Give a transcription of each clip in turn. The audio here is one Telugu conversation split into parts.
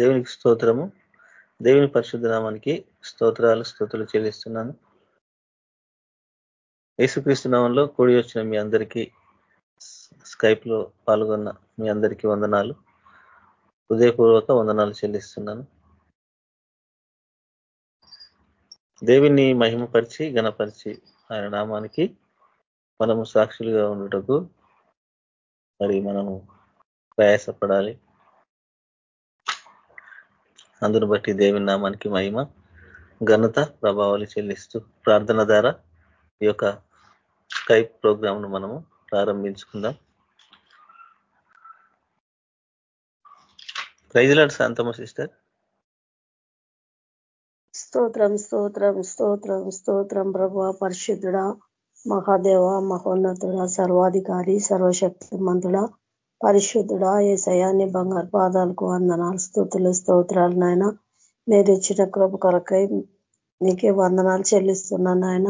దేవునికి స్తోత్రము. దేవుని పరిశుద్ధ నామానికి స్తోత్రాలు స్తోతులు చెల్లిస్తున్నాను. యేసుక్రీస్తు నామంలో కూడి వచ్చిన మీ అందరికీ స్కైప్లో పాల్గొన్న మీ అందరికీ వందనాలు. హృదయపూర్వక వందనాలు చెల్లిస్తున్నాను. దేవిని మహిమపరిచి గణపరిచి ఆయన నామానికి మనము సాక్షులుగా ఉండటకు మరి మనము ప్రయాసపడాలి. అందును బట్టి దేవి నామానికి మహిమ ఘనత ప్రభావాలు చెల్లిస్తూ ప్రార్థన ద్వారా ఈ యొక్క స్కైప్ ప్రోగ్రామ్ను మనము ప్రారంభించుకుందాం. ప్రైజ్లాడ్ శాంతమ్మ సిస్టర్ స్తోత్రం స్తోత్రం స్తోత్రం స్తోత్రం ప్రభు పరిశుద్ధుడ మహాదేవ మహోన్నతుడ సర్వాధికారి సర్వశక్తిమంతుడ. పరిశుద్ధుడా ఏ శయాన్ని బంగారు పాదాలకు వందనాలు స్థుతులు స్తోత్రాలు నాయన. మీరు ఇచ్చిన కృప కొరకై నీకే వందనాలు చెల్లిస్తున్నాను నాయన.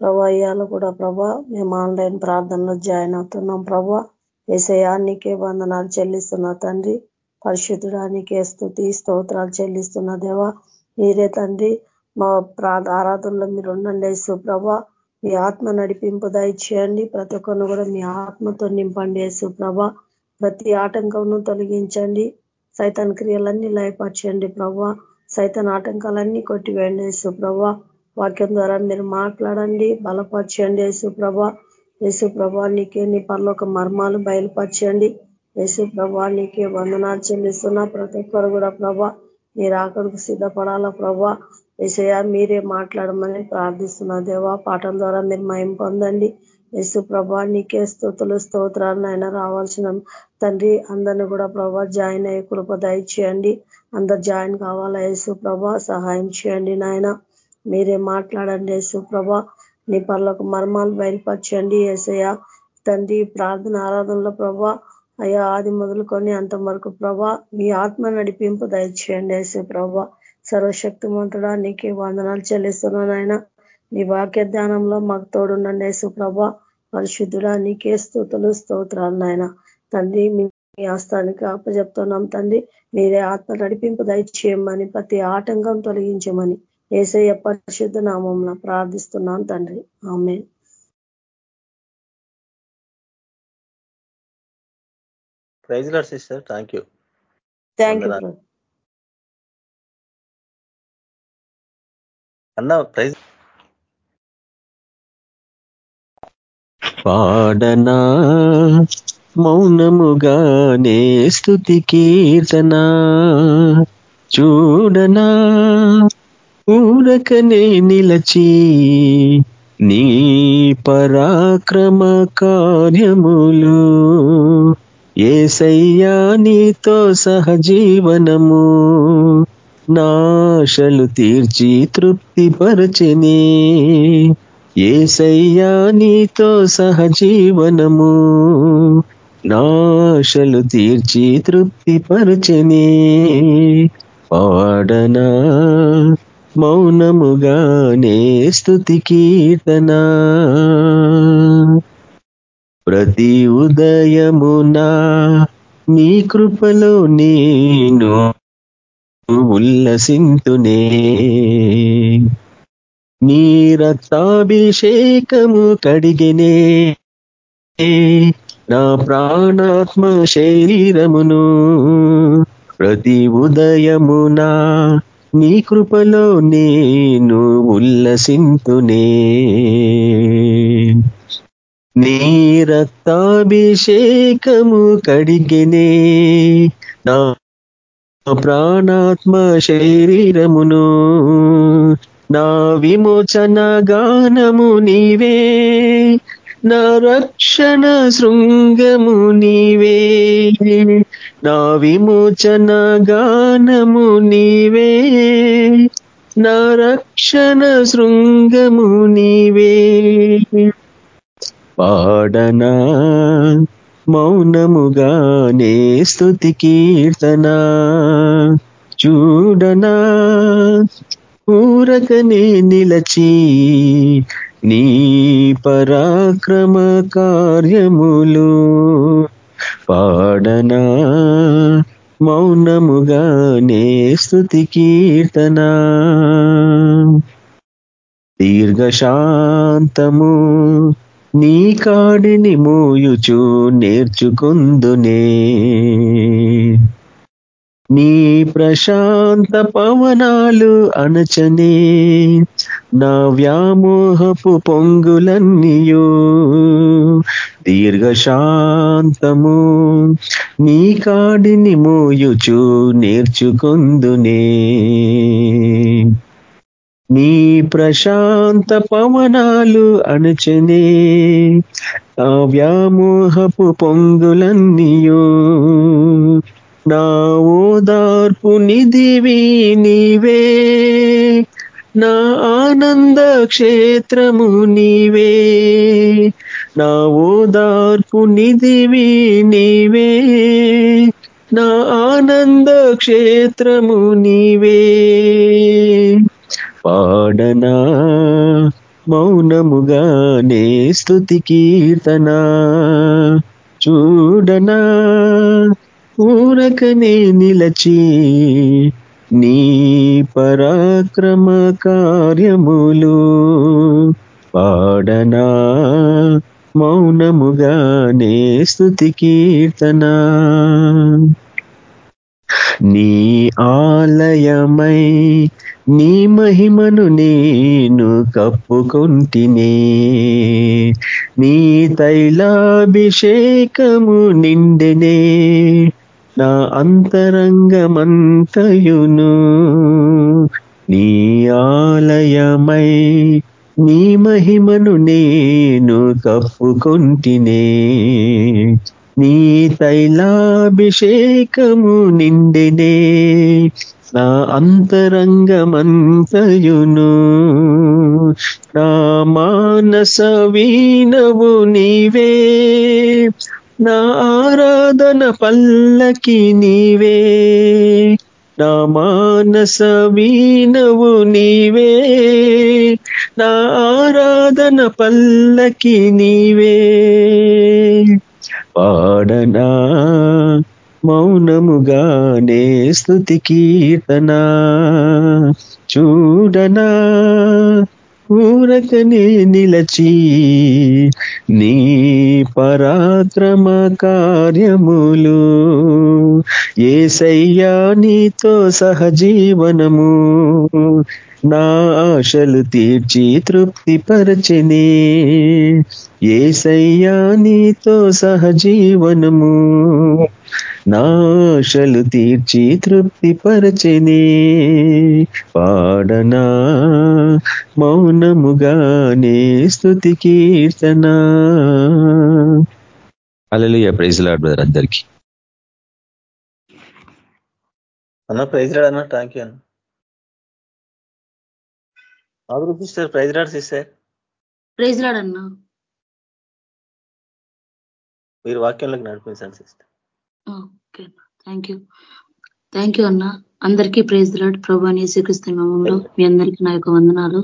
ప్రభా ఇవాళ కూడా ప్రభా మేము ఆన్లైన్ ప్రార్థనలో జాయిన్ అవుతున్నాం ప్రభా. ఏసయా నీకే వందనాలు చెల్లిస్తున్నా తండ్రి. పరిశుద్ధుడా నీకే స్థుతి స్తోత్రాలు చెల్లిస్తున్న దేవా. మీరే తండ్రి మా ఆరాధనలో మీరు ఉండండి సుప్రభ మీ ఆత్మ నడిపింపు దయచేయండి. ప్రతి ఒక్కరిని కూడా మీ ఆత్మతో నింపండి సుప్రభ ప్రతి ఆటంకంను తొలగించండి. సైతాన్ క్రియలన్నీ లయపరచండి ప్రభా. సైతాన్ ఆటంకాలన్నీ కొట్టివేయండి యేసుప్రభ వాక్యం ద్వారా మీరు మాట్లాడండి బలపరచండి యేసుప్రభ యేసుప్రభ నీకే నీ పర్లోక మర్మాలు బయలుపరచండి. యేసుప్రభ నీకే వందనాలు చెల్లిస్తున్నా ప్రతి ఒక్కరు కూడా ప్రభా. మీరు అక్కడికి సిద్ధపడాలా ప్రభా? ఏసయ మీరే మాట్లాడమని ప్రార్థిస్తున్నా దేవా. పాఠం ద్వారా మీరు మయం పొందండి. యేసు ప్రభా నీకే స్థుతులు స్తోత్రాలు ఆయన రావాల్సిన తండ్రి అందరిని కూడా ప్రభా జాయిన్ అయ్యే కృప దయచేయండి. అందరు జాయిన్ కావాలా? యేసు ప్రభా సహాయం చేయండి నాయన. మీరే మాట్లాడండి యేసు ప్రభా. నీ పర్లకు మర్మాలు బయలుపరచండి ఏసయ్య తండ్రి ప్రార్థన ఆరాధనలో ప్రభా అయ్యా ఆది మొదలుకొని అంత వరకు ప్రభా మీ ఆత్మ నడిపింపు దయచేయండి యేసు ప్రభా. సర్వశక్తిమంతుడా నీకే వందనాలు చెల్లిస్తున్నాను ఆయన నీ వాక్య ధ్యానంలో మాకు తోడుండండి యేసు ప్రభా. పరిశుద్ధుడా నీకే స్థుతులు స్తోత్రాలు నాయన. తండ్రి మీ ఆస్థానికి అప్పచెప్తున్నాం తండ్రి. మీరే ఆత్మ నడిపింపు దయచేయమని ప్రతి ఆటంకం తొలగించమని ఏసయ్య పరిశుద్ధ నామం ప్రార్థిస్తున్నాను తండ్రి. ఆమె praise lord sister thank you. Thank you అన్న ప్రైజ్. పాడనా? మౌనముగానే స్థుతి కీర్తన. చూడనా ఊరకనే నిలచి నీ పరాక్రమ కార్యములు ఏసయ్యా నీతో సహజీవనము. నాశలు తీర్చి తృప్తిపరచనే ఏసయ్యా నీతో సహజీవనము. నాశలు తీర్చి తృప్తిపరచనే పాడనా మౌనముగానే స్థుతి కీర్తనా. ప్రతి ఉదయమునా నీ కృపలో నేను ఉల్లసింతునే. నీ రక్తాభిషేకము కడిగినే. నా ప్రాణాత్మ శరీరమును ప్రతి ఉదయమునా నీ కృపలో నేను ఉల్లసింతునే. నీ రక్తాభిషేకము కడిగినే నా ప్రాణాత్మ శరీరమును నా విమోచన గానము నీవే నా రక్షణ శృంగము నీవే. నా విమోచన గానము నీవే. నా రక్షణ శృంగము నీవే. పాడనా మౌనముగానే స్థుతి కీర్తన. చూడనా ఊరకనే నిలచి నీ పరాక్రమ కార్యములు పాడనా మౌనముగానే స్థుతి కీర్తనా. దీర్ఘశాంతము నీ కాడిని మోయుచు నేర్చుకుందునే. నీ ప్రశాంత పవనాలు అణచనే నా వ్యామోహపు పొంగులన్నీయు. దీర్ఘశాంతము నీ కాడిని మోయుచు నేర్చుకుందునే. నీ ప్రశాంత పవనాలు అణచనే. నా వ్యామోహపు పొంగులన్నీయో. నా ఓదార్పు నిధివి నీవే. నా ఆనంద క్షేత్రము నీవే. నా ఓదార్పు నిధివి నీవే. నా ఆనంద క్షేత్రము నీవే. పాడనా మౌనముగానే స్థుతి కీర్తనా చూడనా ఊరకనే నిలచి నీ పరాక్రమ కార్యములు పాడనా మౌనముగానే స్థుతి కీర్తన? నీ ఆలయమై నీ మహిమను నేను కప్పుకొంటినే. నీ తైలాభిషేకము నిండినే. నా అంతరంగమంతయును. నీ ఆలయమై నీ మహిమను నేను కప్పుకొంటినే. నీ తైలాభిషేకము నిండినే. నా అంతరంగమంతయును. నా మానస వీణవు నీవే. నా ఆరాధన పల్లకి నీవే నా మానస వీణవు నీవే నా ఆరాధన పల్లకి నీవే. పాడనా మౌనముగానే స్థుతి కీర్తన చూడనా ఊరకనే నిలచి నీ పరాక్రమ కార్యములు ఏసయ్యా నీతో సహజీవనము. నా ఆశలు తీర్చి తృప్తి పరచనే ఏసయ్యా నీతో సహజీవనము. నాశలు తీర్చి తృప్తి పరచనే పాడనా మౌనముగానే స్థుతి కీర్తన. అలలుయ ప్రైజ్ లాడ్ బ్రదర్ అందరికి. అన్న ప్రైజ్ రాడ్ అన్న థ్యాంక్ యూ అన్న. ఆదురు sister praise lord sister. Praise lord అన్నా. మీరు వాక్యంలోకి నడిపించండి sister. Okay thank you thank you అన్న. అందరికీ ప్రేజ్ లాడ్ ప్రభా శ్రీకృష్ణంలో మీ అందరికీ నా యొక్క వందనాలు.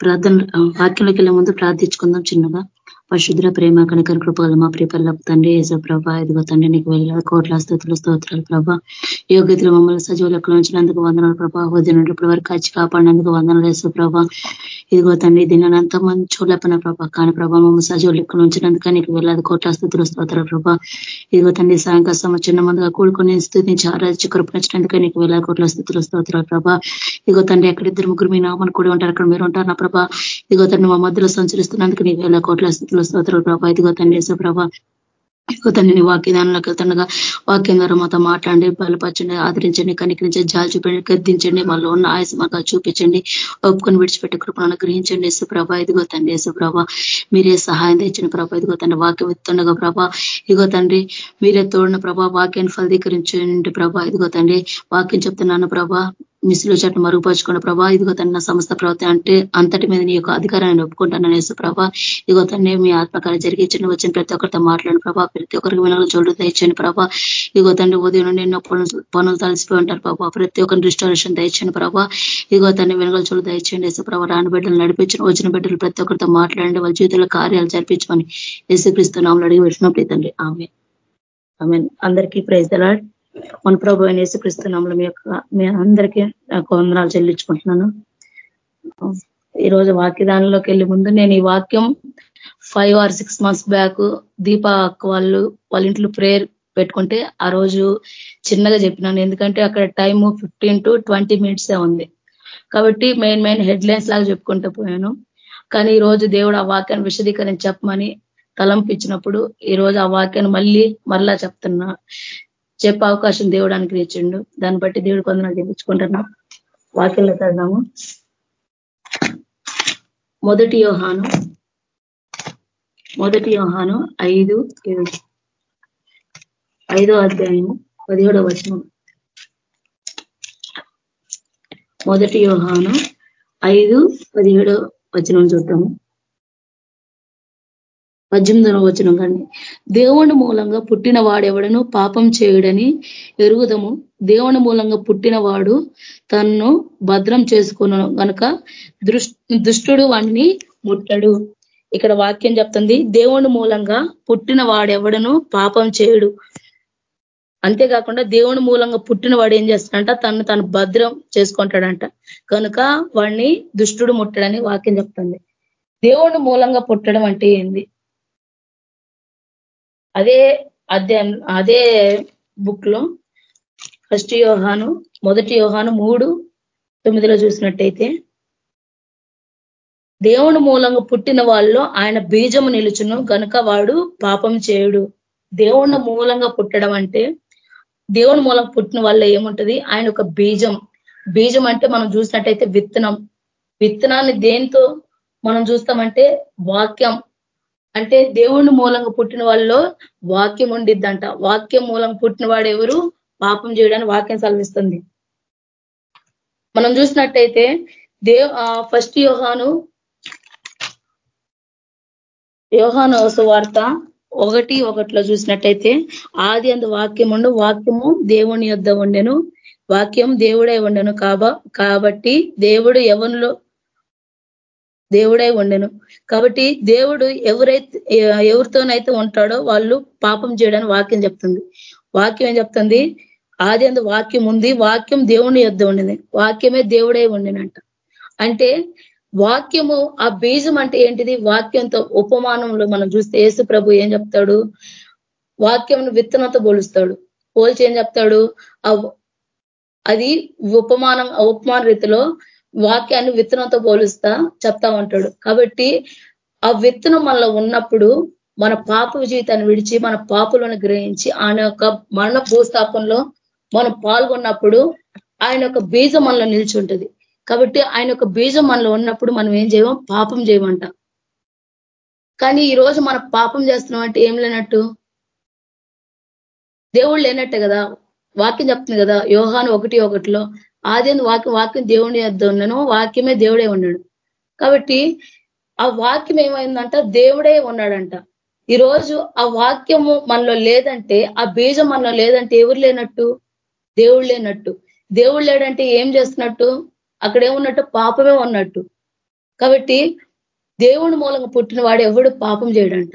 ప్రార్థన వాక్యంలోకి వెళ్ళే ముందు ప్రార్థించుకుందాం చిన్నగా. పరిశుద్ర ప్రేమ కనికర కృపగల మా ప్రియపల్ల తండ్రి ఏజ ప్రభా ఇదిగో తండ్రి నీకు వెళ్ళాలి కోట్ల స్థుతులు స్తోత్రాలు ప్రభా. యోగ్యతలు మమ్మల్ని సజీవ లెక్కలు ఉంచినందుకు వందనాలు ప్రభా. హోదిన ఇప్పటి వరకు కాచి కాపాడినందుకు వందనాలు వేసు ప్రభా ఇదిగో తండ్రి దీనిని అంత మంది చూడలేపన ప్రభా. కానీ ప్రభా మమ్మల్ని సజీవ లెక్కలు ఉంచినందుకు నీకు వెళ్ళాలి కోట్ల స్థుతులు స్తోత్రాలు ప్రభా. ఇదిగో తండ్రి సాయంకాల చిన్న ముందుగా కూడుకుని స్థుతించి ఆరాధించి కృపణించినందుకు నీకు వెళ్ళాలి కోట్ల స్థుతులు స్తోత్రాలు ప్రభా. ఇదిగో తండ్రి ఎక్కడ ఇద్దరు ముగ్గురు మీ నామని కూడా ఉంటారు అక్కడ మీరు ఉంటారు నా ప్రభా. ఇదిగో తండ్రి మా మధ్యలో సంచరిస్తున్నందుకు నీకు వెళ్ళాలి కోట్ల స్థితిలో స్తోత్రాలు ప్రభా. ఇదిగో తండ్రి వేసే ప్రభా. ఇదిగో తండ్రి వాక్యదానంలోకి వెళ్తుండగా వాక్యం ద్వారా మాతో మాట్లాడండి బలపరచండి ఆదరించండి కనికరించండి జాలి చూపండి గద్దించండి మాలో ఉన్న ఆయాస మాకు చూపించండి ఒప్పుకొని విడిచిపెట్టి కృపణను గ్రహించండి యేసు ప్రభా. ఇదిగో తండ్రి యేసు ప్రభా మీరే సహాయం తెచ్చిన ప్రభా. ఇదిగో తండ్రి వాక్యం ఎత్తుండగా ప్రభా ఇదిగో తండ్రి మీరే తోడిన ప్రభా వాక్యాన్ని ఫలదీకరించండి ప్రభా. ఇదిగో తండ్రి వాక్యం చెప్తున్నాను ప్రభా మిస్లో చట్టం మరుగుపరచుకున్న ప్రభా ఇదిగో తన సంస్థ ప్రవర్తన అంటే అంతటి మీద నీ యొక్క అధికారాన్ని ఒప్పుకుంటానని అనేసి ప్రభా. ఇదిగో తన్నే మీ ఆత్మకార్య జరిగించండి వచ్చిన ప్రతి ఒక్కరితో మాట్లాడిన ప్రభా. ప్రతి ఒక్కరికి వినలు చోటు దయచండి ప్రభా. ఇదిగో తండ్రి ఉదయం నుండి ఎన్నో పనులు పనులు తలసిపోయి ఉంటారు ప్రభా. ప్రతి ఒక్కరిని రిస్టారేషన్ దయచండి ప్రభా. ఇదిగో తన్ని వెనుగల చోటు దయచండి వేసే ప్రభా. రాని బిడ్డలు నడిపించిన వచ్చిన బిడ్డలు ప్రతి ఒక్కరితో మాట్లాడండి. వాళ్ళ జీవితంలో కార్యాలు జరిపించమని యేసుక్రీస్తు నామలు అడిగి పెట్టినప్పుడు తండ్రి ఆమె ఆమె అందరికీ ప్రైజ్ అలాడ్ మన ప్రభు అయిన యేసుక్రీస్తునాంలో మీ యొక్క మీ అందరికీ నాకు వందనాలు చెల్లించుకుంటున్నాను. ఈరోజు వాక్యదానంలోకి వెళ్ళే ముందు నేను ఈ వాక్యం five or six months back Deepa అక్క వాళ్ళు వాళ్ళ ఇంట్లో ప్రేయర్ పెట్టుకుంటే ఆ రోజు చిన్నగా చెప్పినాను. ఎందుకంటే అక్కడ టైము ఫిఫ్టీన్ టు ట్వంటీ మినిట్సే ఉంది. కాబట్టి మెయిన్ మెయిన్ హెడ్ లైన్స్ లాగా చెప్పుకుంటూ పోయాను. కానీ ఈ రోజు దేవుడు ఆ వాక్యాన్ని విశదీకరించి చెప్పమని తలంపు ఇచ్చినప్పుడు ఈ రోజు ఆ వాక్యాన్ని మళ్ళీ మరలా చెప్తున్నా. చెప్పే అవకాశం దేవుడు అనుగ్రహించిండు దాన్ని బట్టి దేవుడు కొందరు చెప్పించుకుంటున్నాం వాక్యంలో చదివాము మొదటి యోహాను మొదటి యోహాను ఐదు ఏడు ఐదో అధ్యాయము పదిహేడో వచనం. మొదటి యోహాను ఐదు పదిహేడో వచనం చూద్దాము. పద్దెనిమిదవ వచనం కానీ దేవుని మూలంగా పుట్టిన వాడెవడను పాపం చేయుడని ఎరుగుదము. దేవుని మూలంగా పుట్టిన వాడు తన్ను భద్రం చేసుకును కనుక దుష్టుడు వాడిని ముట్టడు. ఇక్కడ వాక్యం చెప్తుంది దేవుని మూలంగా పుట్టిన వాడెవడను పాపం చేయుడు. అంతేకాకుండా దేవుని మూలంగా పుట్టిన వాడు ఏం చేస్తాడంట? తను తను భద్రం చేసుకుంటాడంట. కనుక వాడిని దుష్టుడు ముట్టడని వాక్యం చెప్తుంది. దేవుని మూలంగా పుట్టడం అంటే ఏంది? అదే అధ్యాయం అదే బుక్లో ఫస్ట్ యోహాను మొదటి యోహాను మూడు తొమ్మిదిలో చూసినట్టయితే దేవుని మూలంగా పుట్టిన వాళ్ళు ఆయన బీజము నిలుచును గనుక వాడు పాపం చేయుడు. దేవుని మూలంగా పుట్టడం అంటే దేవుని మూలం పుట్టిన వల్ల ఏముంటది? ఆయన ఒక బీజం. బీజం అంటే మనం చూసినట్టయితే విత్తనం. విత్తనాన్ని దేంతో మనం చూస్తామంటే వాక్యం. అంటే దేవుని మూలంగా పుట్టిన వాళ్ళలో వాక్యం ఉండిద్దంట. వాక్యం మూలంగా పుట్టిన వాడు ఎవరు? పాపం చేయడానికి వాక్యం సెలవిస్తుంది. మనం చూసినట్టయితే దేవ్ ఫస్ట్ యోహాను యోహాను వార్త ఒకటి ఒకటిలో చూసినట్టయితే ఆది అందు వాక్యం ఉండు వాక్యము దేవుని యొద్ధ ఉండెను. వాక్యం దేవుడై ఉండెను కాబ కాబట్టి దేవుడు ఎవరిలో దేవుడై ఉండను. కాబట్టి దేవుడు ఎవరైతే ఎవరితోనైతే ఉంటాడో వాళ్ళు పాపం చేయడానికి వాక్యం చెప్తుంది. వాక్యం ఏం చెప్తుంది? ఆది అందు వాక్యం ఉంది. వాక్యం దేవుని యొద్ ఉండింది. వాక్యమే దేవుడై ఉండినంట. అంటే వాక్యము ఆ బీజం అంటే ఏంటిది? వాక్యంతో ఉపమానంలో మనం చూస్తే యేసు ప్రభు ఏం చెప్తాడు? వాక్యంను విత్తనంతో పోలుస్తాడు. పోల్చి ఏం చెప్తాడు? అది ఉపమానం ఉపమాన రీతిలో వాక్యాన్ని విత్తనంతో పోలుస్తా చెప్తా ఉంటాడు. కాబట్టి ఆ విత్తనం మనలో ఉన్నప్పుడు మన పాప జీవితాన్ని విడిచి మన పాపులను గ్రహించి ఆయన యొక్క మరణ భూస్థాపనలో మనం పాల్గొన్నప్పుడు ఆయన యొక్క బీజం మనలో నిల్చుంటుంది. కాబట్టి ఆయన యొక్క బీజం మనలో ఉన్నప్పుడు మనం ఏం చేయము? పాపం చేయమంట. కానీ ఈ రోజు మనం పాపం చేస్తున్నాం అంటే ఏం లేనట్టు? దేవుడు లేనట్టే కదా. వాక్యం చెప్తుంది కదా యోహాను ఒకటి ఒకటిలో ఆది వాక్యం వాక్యం దేవుని యొద్ ఉన్నాను వాక్యమే దేవుడే ఉన్నాడు. కాబట్టి ఆ వాక్యం ఏమైందంట? దేవుడే ఉన్నాడంట. ఈరోజు ఆ వాక్యము మనలో లేదంటే ఆ బీజం మనలో లేదంటే ఎవరు లేనట్టు? దేవుడు లేనట్టు. దేవుడు లేడంటే ఏం చేస్తున్నట్టు? అక్కడ ఏమున్నట్టు పాపమే ఉన్నట్టు. కాబట్టి దేవుని మూలంగా పుట్టిన వాడు ఎవడు? పాపం చేయడంట.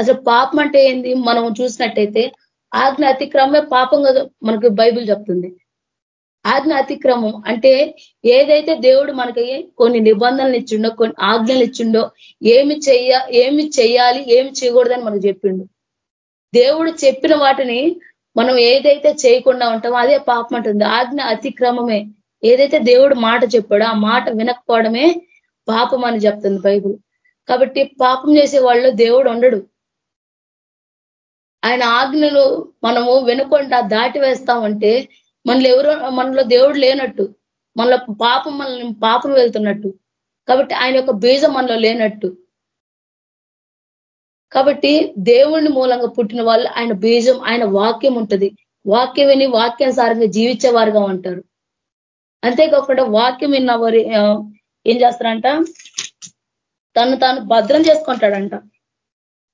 అసలు పాపం అంటే ఏంది? మనం చూసినట్టయితే ఆజ్ఞ అతిక్రమే పాపం కదా మనకు బైబిల్ చెప్తుంది. ఆజ్ఞ అతిక్రమం అంటే ఏదైతే దేవుడు మనకి కొన్ని నిబంధనలు ఇచ్చిండో కొన్ని ఆజ్ఞలు ఇచ్చిండో ఏమి చెయ్య ఏమి చెయ్యాలి ఏమి చేయకూడదని మనకు చెప్పిండు. దేవుడు చెప్పిన వాటిని మనం ఏదైతే చేయకుండా ఉంటామో అదే పాపం అంటుంది. ఆజ్ఞ అతిక్రమమే. ఏదైతే దేవుడు మాట చెప్పాడో ఆ మాట వినకపోవడమే పాపం అని చెప్తుంది బైబుల్. కాబట్టి పాపం చేసే వాళ్ళు దేవుడు ఉండడు. ఆయన ఆజ్ఞలు మనము వినకుండా దాటి వేస్తామంటే మనలో ఎవరో మనలో దేవుడు లేనట్టు మనలో పాపం మనల్ని పాపం వెళ్తున్నట్టు కాబట్టి ఆయన యొక్క బీజం మనలో లేనట్టు. కాబట్టి దేవుని మూలంగా పుట్టిన వాళ్ళు ఆయన బీజం ఆయన వాక్యం ఉంటుంది. వాక్యం విని వాక్యానుసారంగా జీవించేవారుగా ఉంటారు. అంతేకాకుండా వాక్యం విన్న వారి ఏం చేస్తారంట? తను తాను భద్రం చేసుకుంటాడంట.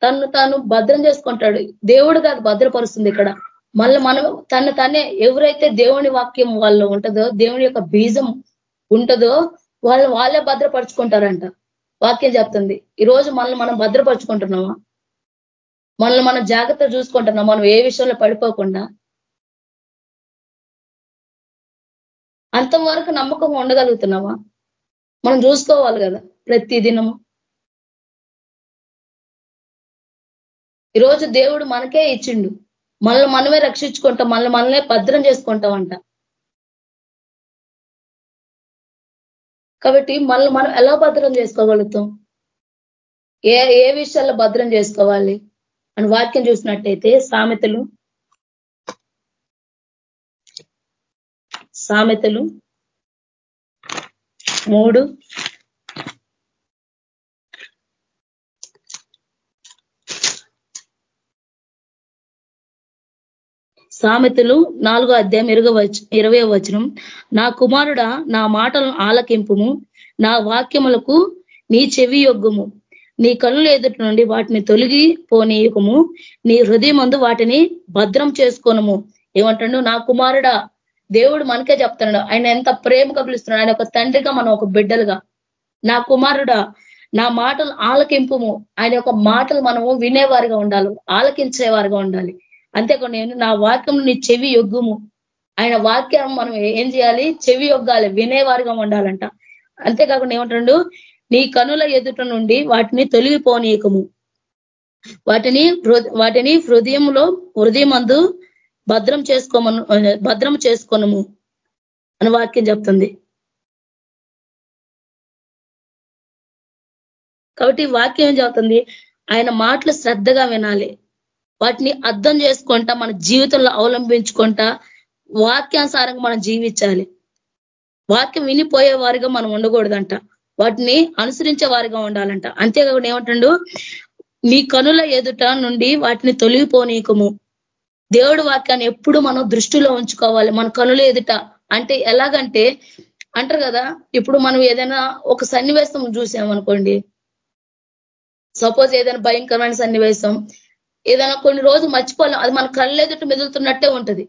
తను తాను భద్రం చేసుకుంటాడు. దేవుడు కాదు భద్రపరుస్తుంది ఇక్కడ. మళ్ళీ మనం తను తనే ఎవరైతే దేవుని వాక్యం వాళ్ళు ఉంటుందో దేవుని యొక్క బీజం ఉంటుందో వాళ్ళు వాళ్ళే భద్రపరుచుకుంటారంట. వాక్యం చెప్తుంది. ఈరోజు మనల్ని మనం భద్రపరుచుకుంటున్నామా? మనల్ని మనం జాగ్రత్త చూసుకుంటున్నాం మనం ఏ విషయంలో పడిపోకుండా? అంతవరకు నమ్మకం ఉండగలుగుతున్నామా? మనం చూసుకోవాలి కదా ప్రతి దినము ఈరోజు దేవుడు మనకే ఇచ్చిండు. మనల్ని మనమే రక్షించుకుంటాం మనల్ని మనమే భద్రం చేసుకుంటామంట కాబట్టి మనల్ని మనం ఎలా భద్రం చేసుకోగలుగుతాం? ఏ ఏ విషయాల్లో భద్రం చేసుకోవాలి? అని వాక్యం చూసినట్టయితే సామెతలు సామెతలు మూడు సామెతలు నాలుగో అధ్యాయం ఇరవై ఇరవై వచనం. నా కుమారుడ నా మాటలను ఆలకింపుము. నా వాక్యములకు నీ చెవి యొగ్గుము. నీ కళ్ళు ఎదుటి నుండి వాటిని తొలగి పోనీయకము. నీ హృదయమందు వాటిని భద్రం చేసుకోనము. ఏమంటాడు? నా కుమారుడా దేవుడు మనకే చెప్తున్నాడు. ఆయన ఎంత ప్రేమగా పిలుస్తున్నాడు ఆయన ఒక తండ్రిగా మనం ఒక బిడ్డలుగా. నా కుమారుడా నా మాటలు ఆలకింపుము. ఆయన యొక్క మాటలు మనము వినేవారిగా ఉండాలి ఆలకించేవారిగా ఉండాలి. అంతేకాకుండా నేను నా వాక్యం నీ చెవి యొగ్గుము. ఆయన వాక్యం మనం ఏం చేయాలి? చెవి యొగ్గాలి వినేవారిగా ఉండాలంట. అంతేకాకుండా ఏమంటాడు? నీ కనుల ఎదుట నుండి వాటిని తొలగిపోనీయకము. వాటిని వాటిని హృదయంలో హృదయమందు భద్రం చేసుకోమను భద్రం చేసుకోనము అని వాక్యం చెప్తుంది. కాబట్టి వాక్యం ఏం చెబుతుంది ఆయన మాటలు శ్రద్ధగా వినాలి. వాటిని అర్థం చేసుకుంటా మన జీవితంలో అవలంబించుకుంటా వాక్యానుసారంగా మనం జీవించాలి. వాక్యం వినిపోయే వారిగా మనం ఉండకూడదంట. వాటిని అనుసరించే వారిగా ఉండాలంట. అంతేకాకుండా ఏమంటాడు? నీ కనుల ఎదుట నుండి వాటిని తొలగిపోనీకము దేవుడు వాక్యాన్ని ఎప్పుడు మనం దృష్టిలో ఉంచుకోవాలి. మన కనుల ఎదుట అంటే ఎలాగంటే అంటారు కదా ఇప్పుడు మనం ఏదైనా ఒక సన్నివేశం చూసామనుకోండి. సపోజ్ ఏదైనా భయంకరమైన సన్నివేశం ఏదైనా కొన్ని రోజులు మర్చిపోలేం. అది మన కళ్ళెదుట మెదులుతున్నట్టే ఉంటుంది.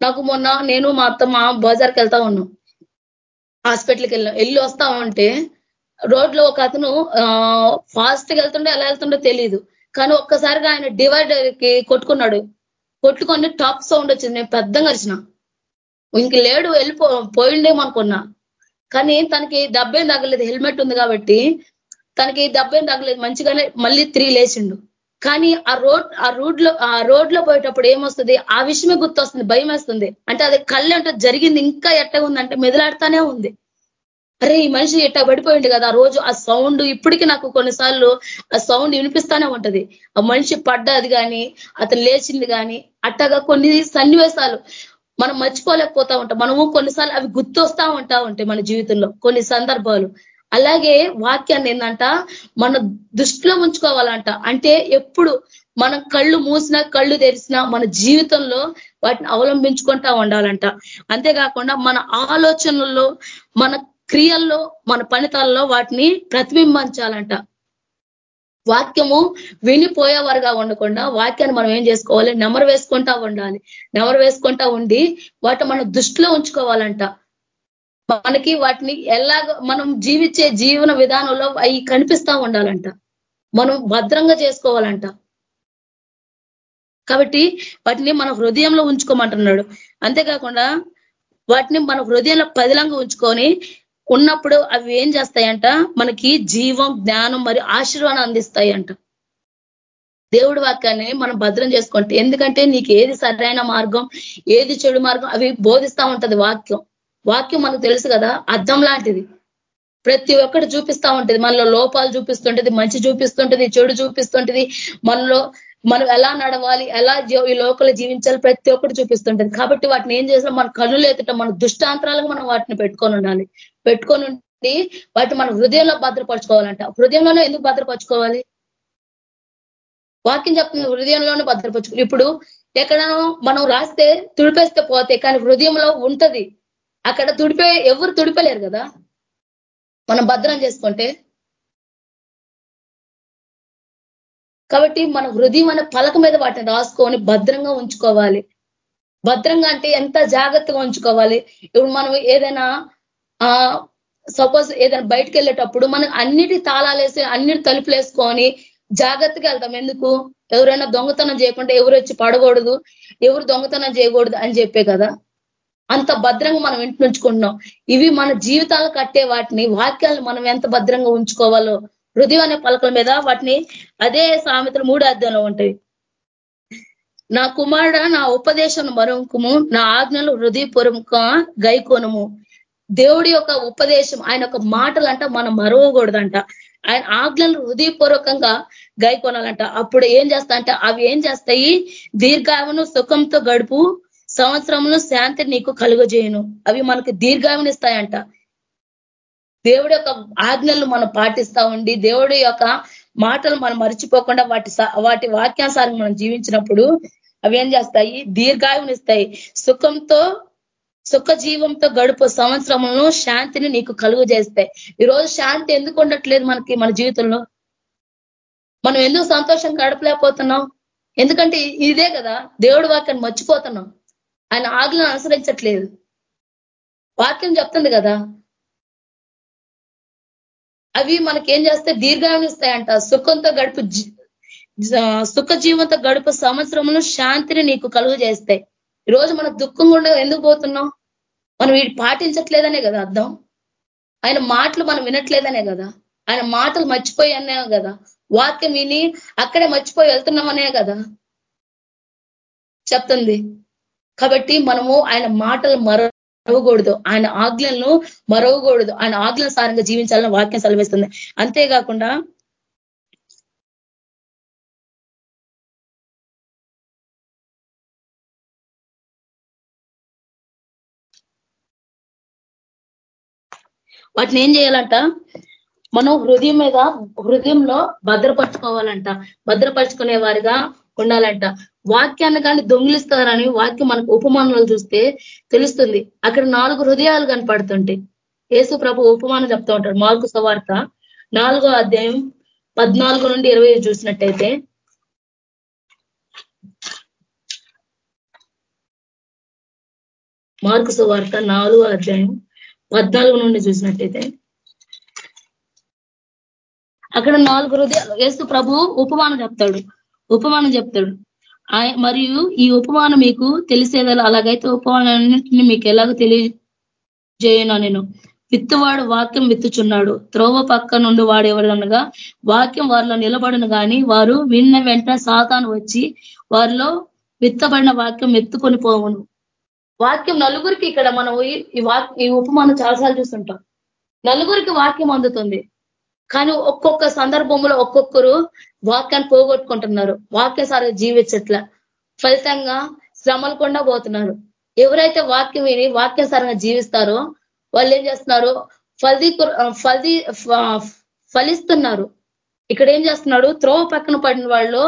నాకు మొన్న నేను మా అత్త మా బజార్కి వెళ్తా ఉన్నాం. హాస్పిటల్కి వెళ్ళాం. వెళ్ళి వస్తా ఉంటే రోడ్లో ఒక అతను ఫాస్ట్గా వెళ్తుండే ఎలా వెళ్తుండో తెలియదు కానీ ఒక్కసారిగా ఆయన డివైడర్కి కొట్టుకున్నాడు. కొట్టుకొని టాప్ సౌండ్ వచ్చింది. నేను పెద్దగా అరిచిన. ఇంక లేడు వెళ్ళిపో పోయిండేమనుకున్నా కానీ తనకి దెబ్బేం తగ్గలేదు హెల్మెట్ ఉంది కాబట్టి తనకి దెబ్బేం తగ్గలేదు మంచిగానే మళ్ళీ త్రీ లేచిండు. కానీ ఆ రోడ్ ఆ రోడ్లో ఆ రోడ్లో పోయేటప్పుడు ఏమొస్తుంది? ఆ విషయమే గుర్తొస్తుంది భయం వేస్తుంది అంటే అది కళ్ళు అంటే జరిగింది ఇంకా ఎట్టగా ఉందంటే మెదలాడుతానే ఉంది. అరే ఈ మనిషి ఎట్ట పడిపోయింది కదా ఆ రోజు ఆ సౌండ్ ఇప్పటికీ నాకు కొన్నిసార్లు ఆ సౌండ్ వినిపిస్తానే ఉంటది. ఆ మనిషి పడ్డది కానీ అతను లేచింది కానీ అట్టగా కొన్ని సన్నివేశాలు మనం మర్చిపోలేకపోతా ఉంటాం. మనము కొన్నిసార్లు అవి గుర్తొస్తా ఉంటా ఉంటాయి మన జీవితంలో కొన్ని సందర్భాలు. అలాగే వాక్యాన్ని ఏంటంట మన దృష్టిలో ఉంచుకోవాలంట. అంటే ఎప్పుడు మనం కళ్ళు మూసినా కళ్ళు తెరిచినా మన జీవితంలో వాటిని అవలంబించుకుంటా ఉండాలంట. అంతేకాకుండా మన ఆలోచనల్లో మన క్రియల్లో మన పనితాల్లో వాటిని ప్రతిబింబించాలంట. వాక్యము వినిపోయేవారుగా ఉండకుండా వాక్యాన్ని మనం ఏం చేసుకోవాలి? నెమరు వేసుకుంటా ఉండాలి. నెమరు వేసుకుంటా ఉండి వాటి మనం దృష్టిలో ఉంచుకోవాలంట. మనకి వాటిని ఎలాగ మనం జీవించే జీవన విధానంలో అవి కనిపిస్తా ఉండాలంట. మనం భద్రంగా చేసుకోవాలంట. కాబట్టి వాటిని మన హృదయంలో ఉంచుకోమంటున్నాడు. అంతేకాకుండా వాటిని మన హృదయంలో పదిలంగా ఉంచుకొని ఉన్నప్పుడు అవి ఏం చేస్తాయంట? మనకి జీవం జ్ఞానం మరియు ఆశీర్వాదం అందిస్తాయంట. దేవుడి వాక్యాన్ని మనం భద్రం చేసుకుంటే ఎందుకంటే నీకు ఏది సరైన మార్గం ఏది చెడు మార్గం అవి బోధిస్తా ఉంటది వాక్యం. వాక్యం మనకు తెలుసు కదా అర్థం లాంటిది. ప్రతి ఒక్కటి చూపిస్తా ఉంటది. మనలో లోపాలు చూపిస్తుంటది మంచి చూపిస్తుంటది చెడు చూపిస్తుంటది. మనలో మనం ఎలా నడవాలి ఎలా ఈ లోకలు జీవించాలి ప్రతి ఒక్కటి చూపిస్తుంటది. కాబట్టి వాటిని ఏం చేసినా మన కళ్ళు ఎత్తుట మన దుష్టాంతరాలకు మనం వాటిని పెట్టుకొని ఉండాలి. పెట్టుకొని ఉండి వాటిని మన హృదయంలో భద్రపరచుకోవాలంట. హృదయంలోనే ఎందుకు భద్రపరచుకోవాలి? వాక్యం చెప్తుంది హృదయంలోనే భద్రపరచుకో ఇప్పుడు ఎక్కడనో మనం రాస్తే తుడిపేస్తే పోతే కానీ హృదయంలో ఉంటది. అక్కడ తుడిపే ఎవరు తుడిపలేరు కదా? మనం భద్రం చేసుకుంటే. కాబట్టి మన హృదయం అనే పలక మీద వాటిని రాసుకొని భద్రంగా ఉంచుకోవాలి. భద్రంగా అంటే ఎంత జాగ్రత్తగా ఉంచుకోవాలి? ఇప్పుడు మనం ఏదైనా ఆ సపోజ్ ఏదైనా బయటకు వెళ్ళేటప్పుడు మనం అన్నిటి తాళాలేసి అన్నిటి తలుపులు వేసుకొని జాగ్రత్తగా వెళ్తాం. ఎందుకు? ఎవరైనా దొంగతనం చేయకుండా ఎవరు వచ్చి పడకూడదు? ఎవరు దొంగతనం చేయకూడదు అని చెప్పే కదా? అంత భద్రంగా మనం ఇంటి ఉంచుకుంటున్నాం. ఇవి మన జీవితాలు కట్టే వాటిని వాక్యాలు మనం ఎంత భద్రంగా ఉంచుకోవాలో హృదయం అనే పలకల మీద వాటిని అదే సామెతలు మూడు అధ్యాయంలో ఉంటాయి. నా కుమారుడ నా ఉపదేశం మరొకము నా ఆజ్ఞలు హృదయపూర్వక గైకోనము. దేవుడి యొక్క ఉపదేశం ఆయన యొక్క మాటలు అంట మనం మరవకూడదంట. ఆయన ఆజ్ఞలు హృదయపూర్వకంగా గైకొనాలంట. అప్పుడు ఏం చేస్తా అంటే అవి ఏం చేస్తాయి? దీర్ఘాయువును సుఖంతో గడుపు సంవత్సరంలో శాంతి నీకు కలుగజేయను. అవి మనకు దీర్ఘాయువుని ఇస్తాయంట. దేవుడి యొక్క ఆజ్ఞలు మనం పాటిస్తా ఉండి దేవుడి యొక్క మాటలు మనం మర్చిపోకుండా వాటి వాటి వాక్యానుసారం మనం జీవించినప్పుడు అవి ఏం చేస్తాయి? దీర్ఘాయునిస్తాయి సుఖంతో సుఖ జీవంతో గడుపు సంవత్సరంలో శాంతిని నీకు కలుగు చేస్తాయి ఈరోజు శాంతి ఎందుకు ఉండట్లేదు మనకి మన జీవితంలో? మనం ఎందుకు సంతోషం గడపలేకపోతున్నాం? ఎందుకంటే ఇదే కదా దేవుడి వాక్యాన్ని మర్చిపోతున్నాం. ఆయన ఆజ్ఞలను అనుసరించట్లేదు. వాక్యం చెప్తుంది కదా? అవి మనకేం చేస్తే దీర్ఘాయునిస్తాయంట సుఖంతో గడుపు సుఖ జీవంతో గడుపు సంవత్సరములు శాంతిని నీకు కలుగు చేస్తాయి. ఈరోజు మనం దుఃఖం కూడా ఎందుకు పోతున్నాం? మనం వీటి పాటించట్లేదనే కదా అర్థం? ఆయన మాటలు మనం వినట్లేదనే కదా? ఆయన మాటలు మర్చిపోయానే కదా? వాక్యం విని అక్కడే మర్చిపోయి వెళ్తున్నామనే కదా? చెప్తుంది. కాబట్టి మనము ఆయన మాటలు మరవకూడదు. ఆయన ఆజ్ఞలను మరవకూడదు. ఆయన ఆజ్ఞల సారంగా జీవించాలని వాక్యం సెలవిస్తుంది. అంతేకాకుండా వాటిని ఏం చేయాలంట? మనం హృదయం మీద హృదయంలో భద్రపరచుకోవాలంట. భద్రపరచుకునే వారిగా ఉండాలంట. వాక్యాన్ని కానీ దొంగిలిస్తారని వాక్యం మనకు ఉపమానాలు చూస్తే తెలుస్తుంది. అక్కడ నాలుగు హృదయాలు కనపడుతుంటాయి. యేసు ప్రభు ఉపమానం చెప్తూ ఉంటాడు. మార్కు సవార్త నాలుగో అధ్యాయం పద్నాలుగు నుండి ఇరవై చూసినట్టయితే మార్కు సువార్త నాలుగో అధ్యాయం పద్నాలుగు నుండి చూసినట్టయితే అక్కడ నాలుగు హృదయాలు యేసు ప్రభు ఉపమానం చెప్తాడు. ఉపమానం చెప్తాడు. మరియు ఈ ఉపమానం మీకు తెలిసేదా అలాగైతే ఉపమానాన్నింటినీ మీకు ఎలాగ తెలియజేయను నేను. విత్తువాడు వాక్యం విత్తుచున్నాడు. త్రోవ పక్క నుండి వాడేవాడనగా వాక్యం వారిలో నిలబడిన కానీ వారు విన్న వెంట సాతాను వచ్చి వారిలో విత్తబడిన వాక్యం ఎత్తుకొని పోవును. వాక్యం నలుగురికి ఇక్కడ మనం ఈ వాక్ ఈ ఉపమానం చాలాసార్లు చూస్తుంటాం. నలుగురికి వాక్యం అందుతుంది. కానీ ఒక్కొక్క సందర్భంలో ఒక్కొక్కరు వాక్యాన్ని పోగొట్టుకుంటున్నారు. వాక్యసారిగా జీవించట్ల. ఫలితంగా శ్రమలు కూడా పోతున్నారు. ఎవరైతే వాక్యం విని వాక్యసారంగా జీవిస్తారో వాళ్ళు ఏం చేస్తున్నారు? ఫలి ఫలి ఫలిస్తున్నారు. ఇక్కడ ఏం చేస్తున్నాడు? త్రోవ పక్కన పడిన వాళ్ళు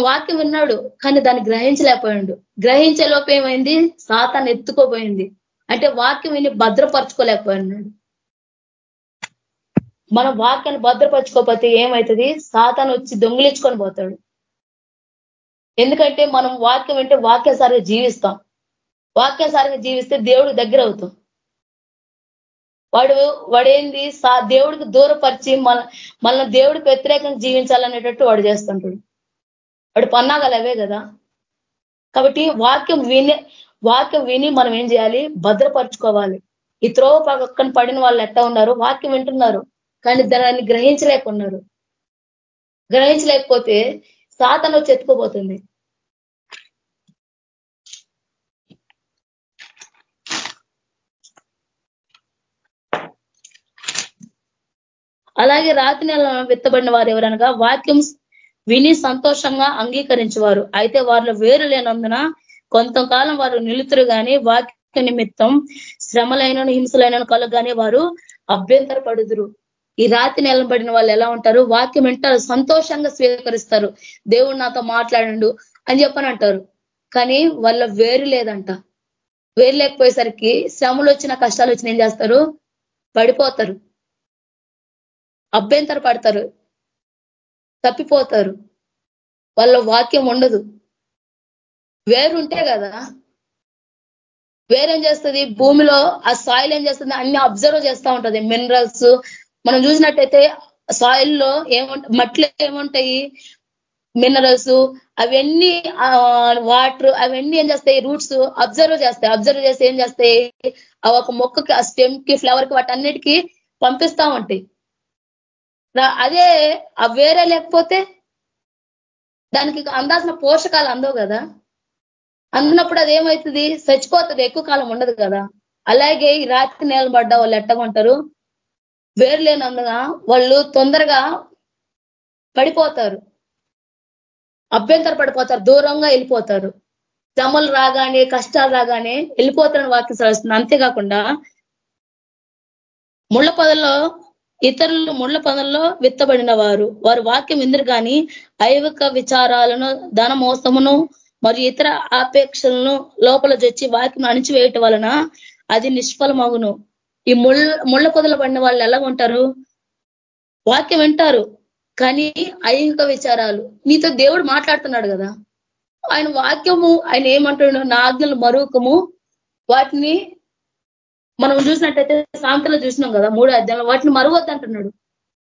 వాక్యం విన్నాడు కానీ దాన్ని గ్రహించలేకపోయాడు. గ్రహించే లోపు ఏమైంది? సాతాన్ని ఎత్తుకోపోయింది. అంటే వాక్యం విని భద్రపరచుకోలేకపోయినాడు. మన వాక్యాన్ని భద్రపరచుకోకపోతే ఏమవుతుంది సాతాను వచ్చి దొంగిలించుకొని పోతాడు. ఎందుకంటే మనం వాక్యం వింటే వాక్యసారిగా జీవిస్తాం. వాక్యసారిగా జీవిస్తే దేవుడు దగ్గర అవుతాం. వాడు వాడేంది? సా దేవుడికి దూరపరిచి మన మన దేవుడికి వ్యతిరేకంగా జీవించాలనేటట్టు వాడు చేస్తుంటాడు. వాడు పన్నాగలవే అవే కదా. కాబట్టి వాక్యం విని వాక్యం విని మనం ఏం చేయాలి? భద్రపరచుకోవాలి. ఈ త్రోవ పక్కన పడిన వాళ్ళు ఎట్లా ఉన్నారు? వాక్యం వింటున్నారు. కానీ దాన్ని గ్రహించలేకున్నారు గ్రహించలేకపోతే సాతను చెత్తుకోబోతుంది అలాగే రాతి నెల విత్తబడిన వారు ఎవరనగా వాక్యం విని సంతోషంగా అంగీకరించేవారు. అయితే వారిలో వేరు లేనందున కొంతకాలం వారు నిలుతురు కానీ వాక్య నిమిత్తం శ్రమలైన హింసలైన కలుగానే వారు అభ్యంతర పడుదురు ఈ రాతి నిలబడిన వాళ్ళు ఎలా ఉంటారు? వాక్యం వింటారు సంతోషంగా స్వీకరిస్తారు. దేవుడు నాతో మాట్లాడండు అని చెప్పని అంటారు. కానీ వాళ్ళ వేరు లేదంట. వేరు లేకపోయేసరికి శ్రమలు వచ్చిన కష్టాలు వచ్చిన ఏం చేస్తారు? పడిపోతారు. అభ్యంతర పడతారు. తప్పిపోతారు. వాళ్ళ వాక్యం ఉండదు. వేరుంటే కదా. వేరేం చేస్తుంది? భూమిలో ఆ సాయిల్ ఏం చేస్తుంది? అన్ని అబ్జర్వ్ చేస్తూ ఉంటది. మినరల్స్ మనం చూసినట్టయితే సాయిల్లో ఏమంట మట్టిలో ఏముంటాయి? మినరల్స్ అవన్నీ వాటర్ అవన్నీ ఏం చేస్తాయి? రూట్స్ అబ్జర్వ్ చేస్తాయి. అబ్జర్వ్ చేస్తే ఏం చేస్తాయి? ఆ ఒక మొక్కకి ఆ స్టెమ్కి ఫ్లవర్కి వాటన్నిటికీ పంపిస్తా ఉంటాయి. అదే వేరే లేకపోతే దానికి అందాల్సిన పోషకాలు అందవు కదా? అందినప్పుడు అది ఏమవుతుంది? చచ్చిపోతుంది. ఎక్కువ కాలం ఉండదు కదా? అలాగే ఈ రాత్రి నేల పడ్డ వాళ్ళు ఎట్టమంటారు వేరు లేనందున వాళ్ళు తొందరగా పడిపోతారు. అభ్యంతర పడిపోతారు. దూరంగా వెళ్ళిపోతారు. శ్రమలు రాగానే కష్టాలు రాగానే వెళ్ళిపోతారని వాక్యం సరుస్తుంది అంతేకాకుండా ముళ్ళ పదల్లో ఇతరులు ముళ్ళ పదంలో విత్తబడిన వారు వారు వాక్యం ఎందురు కానీ ఐవిక విచారాలను ధన మోసమును మరియు ఇతర ఆపేక్షలను లోపల తెచ్చి వాక్యం అణిచివేయటం వలన అది నిష్ఫలమగును. ఈ ముళ్ళ ముళ్ళ పొదలు పడిన వాళ్ళు ఎలా ఉంటారు? వాక్యం వింటారు కానీ ఐహిక విచారాలు. నీతో దేవుడు మాట్లాడుతున్నాడు కదా. ఆయన వాక్యము ఆయన ఏమంటాడు నా ఆజ్ఞలు మరూకము. వాటిని మనం చూసినట్టయితే సాంతలో చూసినాం కదా మూడు అధ్యాయంలో. వాటిని మరవద్దు అంటున్నాడు.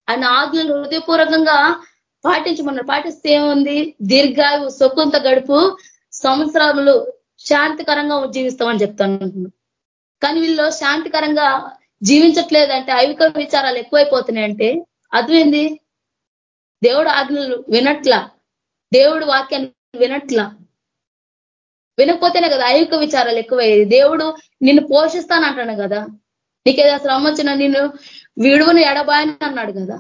ఆయన ఆజ్ఞలు హృదయపూర్వకంగా పాటించమన్నాడు. పాటిస్తే ఏముంది? దీర్ఘాయు సొక్కుంత గడుపు సంవత్సరాలు శాంతికరంగా జీవిస్తామని చెప్తాను కానీ వీళ్ళు శాంతికరంగా జీవించట్లేదంటే ఐవిక విచారాలు ఎక్కువైపోతున్నాయంటే అదేంది దేవుడు ఆజ్ఞలు వినట్లా? దేవుడు వాక్యాన్ని వినట్లా? వినకపోతేనే కదా ఐవిక విచారాలు ఎక్కువయ్యేది. దేవుడు నిన్ను పోషిస్తానంటాను కదా? నీకేదో శ్రమ వచ్చిన నిన్ను విడువను ఎడబాయని అన్నాడు కదా?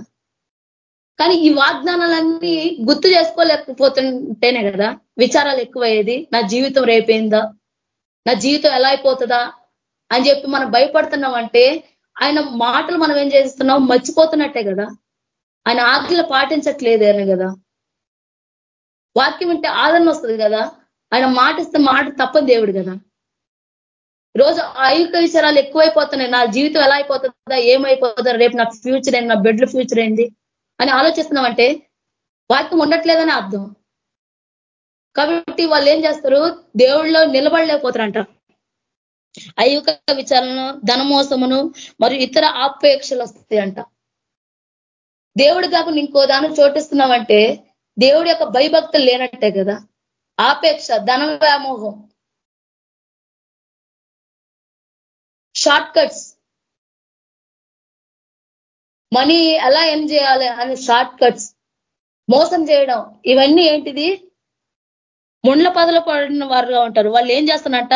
కానీ ఈ వాగ్దానాలన్నీ గుర్తు చేసుకోలేకపోతుంటేనే కదా విచారాలు ఎక్కువయ్యేది? నా జీవితం రేపైందా? నా జీవితం ఎలా అయిపోతుందా? అని చెప్పి మనం భయపడుతున్నాం అంటే ఆయన మాటలు మనం ఏం చేస్తున్నాం? మర్చిపోతున్నట్టే కదా. ఆయన ఆజ్ఞలు పాటించట్లేదేనే కదా. వాక్యం వింటే ఆదరణ వస్తుంది కదా. ఆయన మాట ఇస్తే మాట తప్పని దేవుడు కదా. రోజు ఐక విచారాలు ఎక్కువైపోతున్నాయి. నా జీవితం ఎలా అయిపోతుందా? ఏమైపోతుందా? రేపు నా ఫ్యూచర్ ఏంటి? నా బెడ్ల ఫ్యూచర్ ఏంటి? అని ఆలోచిస్తున్నామంటే వాక్యం ఉండట్లేదని అర్థం. కాబట్టి వాళ్ళు ఏం చేస్తారు? దేవుళ్ళలో నిలబడలేకపోతారంట. అయ్యుక విచారణ ధనమోసమును మరియు ఇతర ఆపేక్షలు వస్తాయంట. దేవుడు కాకుండా ఇంకో దాన్ని చోటిస్తున్నామంటే దేవుడి యొక్క భయభక్తులు లేనట్టే కదా. ఆపేక్ష ధన వ్యామోహం. షార్ట్ కట్స్ మనీ ఎలా ఏం చేయాలి అని షార్ట్ కట్స్ మోసం చేయడం. ఇవన్నీ ఏంటిది? ముండ్ల పదలు పడిన వారుగా ఉంటారు. వాళ్ళు ఏం చేస్తారంట?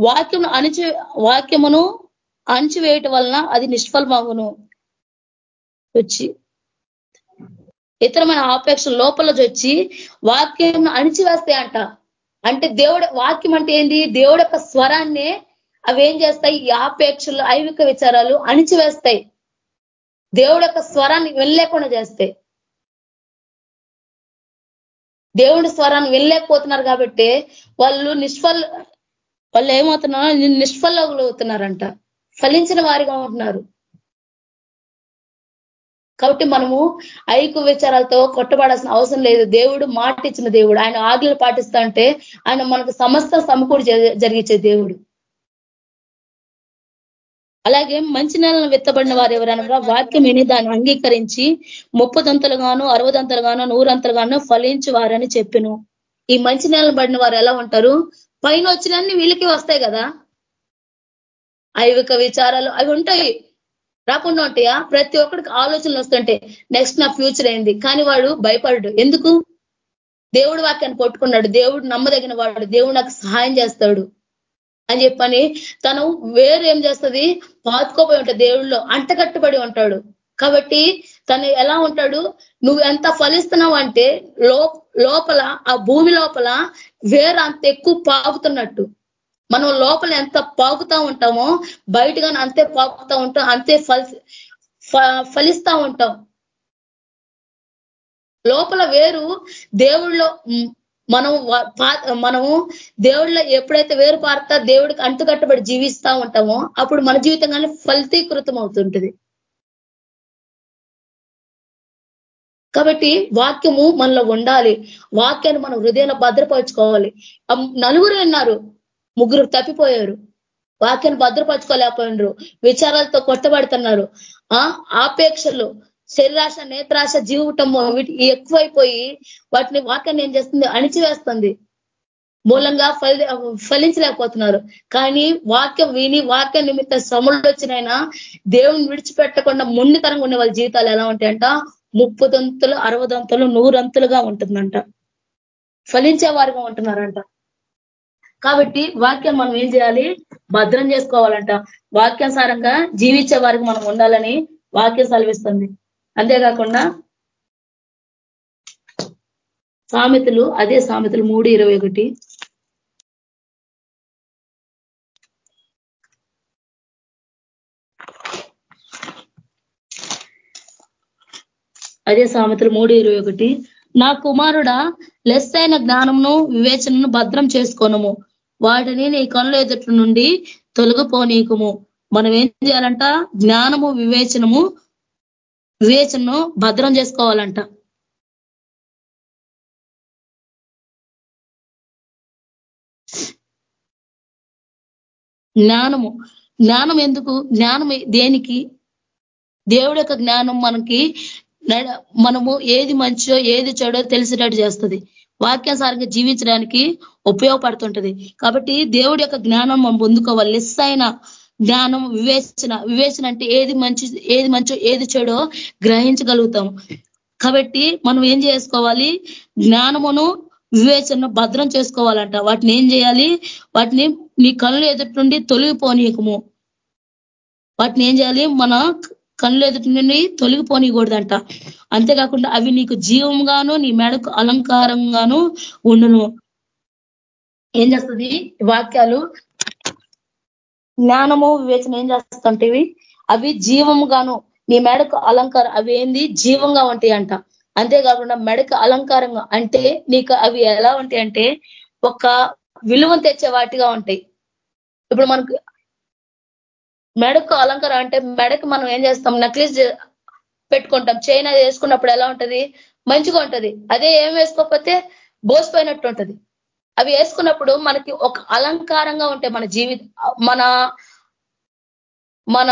వాక్యం అణిచి వాక్యమును అణిచివేయటం వలన అది నిష్ఫలమగును. వచ్చి ఇతరమైన ఆపేక్ష లోపల వచ్చి వాక్యం అంట. అంటే దేవుడు వాక్యం అంటే ఏంది? దేవుడు యొక్క స్వరాన్నే అవి ఏం చేస్తాయి? ఈ ఆపేక్షలు ఐవిక విచారాలు అణిచివేస్తాయి. దేవుడు యొక్క స్వరాన్ని వెళ్ళలేకుండా చేస్తాయి. దేవుడి స్వరాన్ని వెళ్ళలేకపోతున్నారు కాబట్టి వాళ్ళు నిష్ఫల వాళ్ళు ఏమవుతున్నారు? నిష్ఫలవులు అవుతున్నారంట ఫలించిన వారిగా ఉంటున్నారు. కాబట్టి మనము ఐకు విచారాలతో కొట్టబడాల్సిన అవసరం లేదు. దేవుడు మాట ఇచ్చిన దేవుడు. ఆయన ఆజ్ఞలు పాటిస్తా అంటే ఆయన మనకు సమస్త సమకూడి జరిగించే దేవుడు. అలాగే మంచి నెలను విత్తబడిన వారు ఎవరనగా వాక్యం విని దాన్ని అంగీకరించి ముప్పదంతలుగాను అరవదంతలుగాను నూరంతలుగాను ఫలించి వారని చెప్పిను. ఈ మంచి నెలను పడిన వారు ఎలా ఉంటారు? పైన వచ్చినన్ని వీళ్ళకి వస్తాయి కదా? ఐవిక విచారాలు అవి ఉంటాయి. రాకుండా ఉంటాయా? ప్రతి ఒక్కడికి ఆలోచనలు వస్తుంటే నెక్స్ట్ నా ఫ్యూచర్ అయింది కానీ వాడు భయపడడు. ఎందుకు? దేవుడు వాక్యాన్ని పట్టుకున్నాడు. దేవుడు నమ్మదగిన వాడు. దేవుడు నాకు సహాయం చేస్తాడు. అని చెప్పని తను వేరేం చేస్తుంది? పాతుకోపోయి ఉంటాడు దేవుళ్ళలో అంటకట్టుబడి ఉంటాడు. కాబట్టి తను ఎలా ఉంటాడు? నువ్వు ఎంత ఫలిస్తున్నావు అంటే లో లోపల ఆ భూమి లోపల వేరు అంత ఎక్కువ పాకుతున్నట్టు. మనం లోపల ఎంత పాకుతా ఉంటామో బయటగా అంతే పాకుతా ఉంటాం అంతే ఫలిస్తా ఉంటాం. లోపల వేరు దేవుళ్ళో మనం మనము దేవుళ్ళ ఎప్పుడైతే వేరు పారుతా దేవుడికి అంటుకట్టుబడి జీవిస్తా ఉంటామో అప్పుడు మన జీవితం కానీ ఫలితీకృతం అవుతుంటుంది కాబట్టి వాక్యము మనలో ఉండాలి. వాక్యాన్ని మనం హృదయంలో భద్రపరచుకోవాలి. నలుగురు విన్నారు ముగ్గురు తప్పిపోయారు. వాక్యాన్ని భద్రపరచుకోలేకపోయినరు. విచారాలతో కొట్టబడుతున్నారు. ఆ ఆపేక్షలు శరీరాశ నేత్రాశ జీవటము వీటి ఎక్కువైపోయి వాటిని వాక్యాన్ని ఏం చేస్తుంది? అణిచివేస్తుంది. మూలంగా ఫలి ఫలించలేకపోతున్నారు. కానీ వాక్యం విని వాక్య నిమిత్త శ్రమలు వచ్చినైనా దేవుని విడిచిపెట్టకుండా ముందుతరంగా ఉండే వాళ్ళ జీవితాలు ఎలా ఉంటాయంట? ముప్పుదంతులు అరవదంతులు నూరంతులుగా ఉంటుందంట. ఫలించే వారిగా ఉంటున్నారంట. కాబట్టి వాక్యం మనం ఏం చేయాలి? భద్రం చేసుకోవాలంట. వాక్యానుసారంగా జీవించే వారికి మనం ఉండాలని వాక్యం సెలవిస్తుంది. అంతేకాకుండా సామెతలు అదే సామెతలు మూడు ఇరవై ఒకటి. అదే సామెతలు మూడు ఇరవై ఒకటి. నా కుమారుడ లెస్ అయిన జ్ఞానమును వివేచనను భద్రం చేసుకోనము. వాటిని నీ కనుల ఎదుటి నుండి తొలగిపోనీకుము మనం ఏం చేయాలంట? జ్ఞానము వివేచనము వివేచనను భద్రం చేసుకోవాలంట. జ్ఞానము. జ్ఞానం ఎందుకు? జ్ఞానం దేనికి? దేవుడి యొక్క జ్ఞానం మనకి మనము ఏది మంచో ఏది చెడో తెలిసేటట్టు చేస్తుంది. వాక్యాసారంగా జీవించడానికి ఉపయోగపడుతుంటది. కాబట్టి దేవుడి యొక్క జ్ఞానం మనం పొందుకోవాలి. లెస్ అయిన జ్ఞానం వివేచన వివేచన అంటే ఏది మంచి ఏది మంచో ఏది చెడో గ్రహించగలుగుతాం. కాబట్టి మనం ఏం చేసుకోవాలి? జ్ఞానమును వివేచన భద్రం చేసుకోవాలంట. వాటిని ఏం చేయాలి? వాటిని నీ కళ్ళు ఎదుటి నుండి తొలగిపోనీయకము. వాటిని ఏం చేయాలి? మన కళ్ళు ఎదుటిని నుండి అంతేకాకుండా అవి నీకు జీవంగాను నీ మెడకు అలంకారంగాను ఉండును. ఏం చేస్తుంది? వాక్యాలు జ్ఞానము వివేచన ఏం చేస్తుంటేవి? అవి జీవముగాను నీ మెడకు అలంకారం అవి ఏంది? జీవంగా ఉంటాయి అంట అంతేకాకుండా మెడకు అలంకారంగా అంటే నీకు అవి ఎలా ఉంటాయి అంటే ఒక విలువను తెచ్చే వాటిగా ఉంటాయి. ఇప్పుడు మనకు మెడకు అలంకారం అంటే మెడకు మనం ఏం చేస్తాం? నక్లీస్ పెట్టుకుంటాం. చైన్ అది వేసుకున్నప్పుడు ఎలా ఉంటది? మంచిగా ఉంటది. అదే ఏం వేసుకోకపోతే బోసిపోయినట్టు ఉంటది. అవి వేసుకున్నప్పుడు మనకి ఒక అలంకారంగా ఉంటాయి మన జీవిత మన మన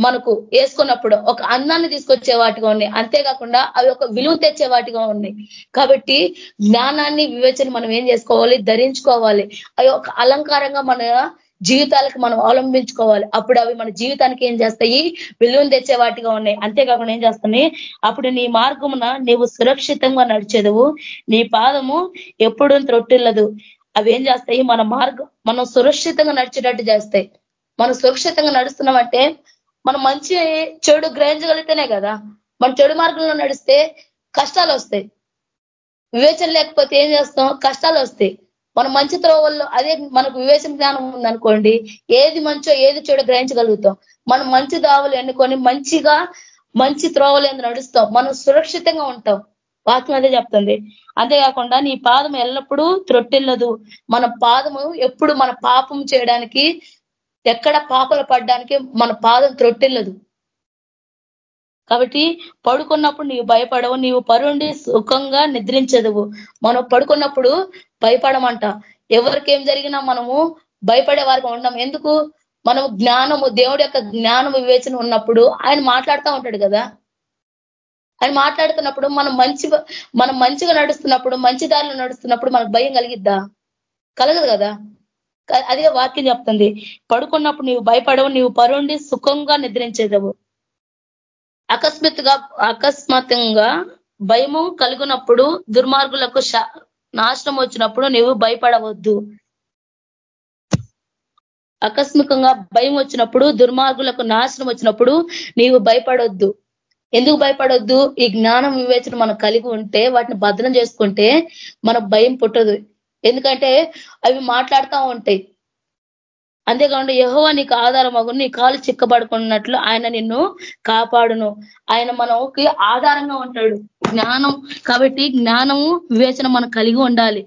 మనకు వేసుకున్నప్పుడు ఒక అందాన్ని తీసుకొచ్చే వాటిగా ఉన్నాయి. అంతేకాకుండా అవి ఒక విలువ తెచ్చే వాటిగా ఉన్నాయి. కాబట్టి జ్ఞానాన్ని వివేచన మనం ఏం చేసుకోవాలి? ధరించుకోవాలి. అవి ఒక అలంకారంగా మన జీవితాలకు మనం అవలంబించుకోవాలి. అప్పుడు అవి మన జీవితానికి ఏం చేస్తాయి? విలువను తెచ్చే వాటిగా ఉన్నాయి. అంతేకాకుండా ఏం చేస్తున్నాయి? అప్పుడు నీ మార్గమున నీవు సురక్షితంగా నడిచేదవు. నీ పాదము ఎప్పుడు త్రొట్టిల్లదు. అవి ఏం చేస్తాయి? మన మార్గం మనం సురక్షితంగా నడిచేటట్టు చేస్తాయి. మనం సురక్షితంగా నడుస్తున్నామంటే మనం మంచి చెడు గ్రహించగలిగితేనే కదా. మన చెడు మార్గంలో నడిస్తే కష్టాలు వస్తాయి. వివేచన లేకపోతే ఏం చేస్తాం? కష్టాలు వస్తాయి. మనం మంచి త్రోవల్లో అదే మనకు వివేచన జ్ఞానం ఉందనుకోండి ఏది మంచో ఏది చెడు గ్రహించగలుగుతాం. మనం మంచి దావులు ఎన్నుకొని మంచిగా మంచి త్రోవలు ఎందుకు నడుస్తాం. మనం సురక్షితంగా ఉంటాం. వాక్యం అదే చెప్తుంది. అంతేకాకుండా నీ పాదం ఎల్లప్పుడూ త్రొట్టిల్లదు. మన పాదము ఎప్పుడు మన పాపం చేయడానికి ఎక్కడ పాపలు పడడానికి మన పాదం త్రొట్టిల్లదు. కాబట్టి పడుకున్నప్పుడు నీవు భయపడవు నీవు పరుండి సుఖంగా నిద్రించదువు. మనం పడుకున్నప్పుడు భయపడమంట. ఎవరికేం జరిగినా మనము భయపడే వారికి ఉండం. ఎందుకు? మనము జ్ఞానము దేవుడి యొక్క జ్ఞానము వివేచన ఉన్నప్పుడు ఆయన మాట్లాడుతూ ఉంటాడు కదా. ఆయన మాట్లాడుతున్నప్పుడు మనం మంచి మనం మంచిగా నడుస్తున్నప్పుడు మంచి దారిలో నడుస్తున్నప్పుడు మనకు భయం కలిగిద్దా? కలగదు కదా. అదే వాక్యం చెప్తుంది. పడుకున్నప్పుడు నీవు భయపడవు నీవు పరుండి సుఖంగా నిద్రించేదవు. అకస్మాత్తుగా అకస్మాత్తంగా భయము కలుగునప్పుడు దుర్మార్గులకు నాశనం వచ్చినప్పుడు నీవు భయపడవద్దు. ఆకస్మికంగా భయం వచ్చినప్పుడు దుర్మార్గులకు నాశనం వచ్చినప్పుడు నీవు భయపడొద్దు. ఎందుకు భయపడొద్దు? ఈ జ్ఞానం వివేచన మనం కలిగి ఉంటే వాటిని భద్రం చేసుకుంటే మన భయం పుట్టదు. ఎందుకంటే అవి మాట్లాడుతూ ఉంటాయి. అంతేకాకుండా యహోవా నీకు ఆధారం నీ కాలు చిక్కబడుకున్నట్లు ఆయన నిన్ను కాపాడును. ఆయన మనకి ఆధారంగా ఉంటాడు. జ్ఞానం కాబట్టి జ్ఞానము వివేచన మనం కలిగి ఉండాలి.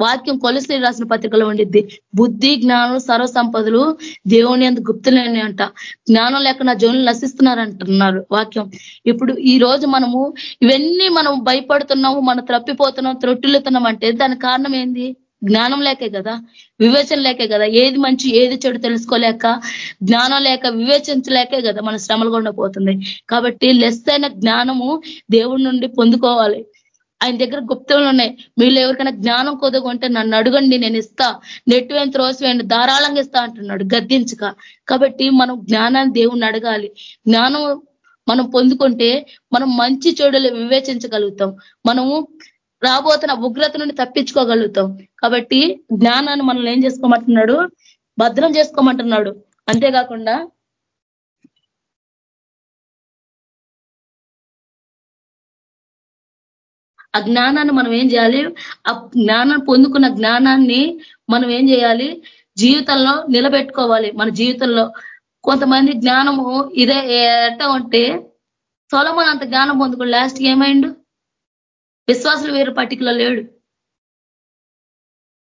వాక్యం కొలసి రాసిన పత్రికలో ఉండిద్ది. బుద్ధి జ్ఞానం సర్వ సంపదలు దేవుని అంత గుప్తులేని అంట. జ్ఞానం లేక నా జోన్లు నశిస్తున్నారంటున్నారు వాక్యం. ఇప్పుడు ఈ రోజు మనము ఇవన్నీ మనం భయపడుతున్నాము మనం త్రప్పిపోతున్నాం త్రొట్టిల్లుతున్నాం అంటే దాని కారణం ఏంది? జ్ఞానం లేకే కదా వివేచన లేకే కదా ఏది మంచి ఏది చెడు తెలుసుకోలేక జ్ఞానం లేక వివేచించలేకే కదా మన శ్రమలు గుండా పోతుంది. కాబట్టి లెస్ అయిన జ్ఞానము దేవుడి నుండి పొందుకోవాలి. ఆయన దగ్గర గుప్తములు ఉన్నాయి. మీరు ఎవరికైనా జ్ఞానం కొదగొంటే నన్ను అడగండి నేను ఇస్తా. నెట్టు త్రోస్ వేయండి ధారాళంగా ఇస్తా అంటున్నాడు. గద్దించక. కాబట్టి మనం జ్ఞానాన్ని దేవుణ్ణి అడగాలి. జ్ఞానం మనం పొందుకుంటే మనం మంచి చెడులు వివేచించగలుగుతాం. మనము రాబోతున్న ఉగ్రత నుండి తప్పించుకోగలుగుతాం. కాబట్టి జ్ఞానాన్ని మనల్ని ఏం చేసుకోమంటున్నాడు? భద్రం చేసుకోమంటున్నాడు. అంతేకాకుండా ఆ జ్ఞానాన్ని మనం ఏం చేయాలి? ఆ జ్ఞానాన్ని పొందుకున్న జ్ఞానాన్ని మనం ఏం చేయాలి? జీవితంలో నిలబెట్టుకోవాలి. మన జీవితంలో కొంతమంది జ్ఞానము ఇదే ఎట్ట ఉంటే సొలమన్ అంత జ్ఞానం పొందుకుని లాస్ట్ ఏమైండు? విశ్వాసులు వేరు పట్టికలో లేడు.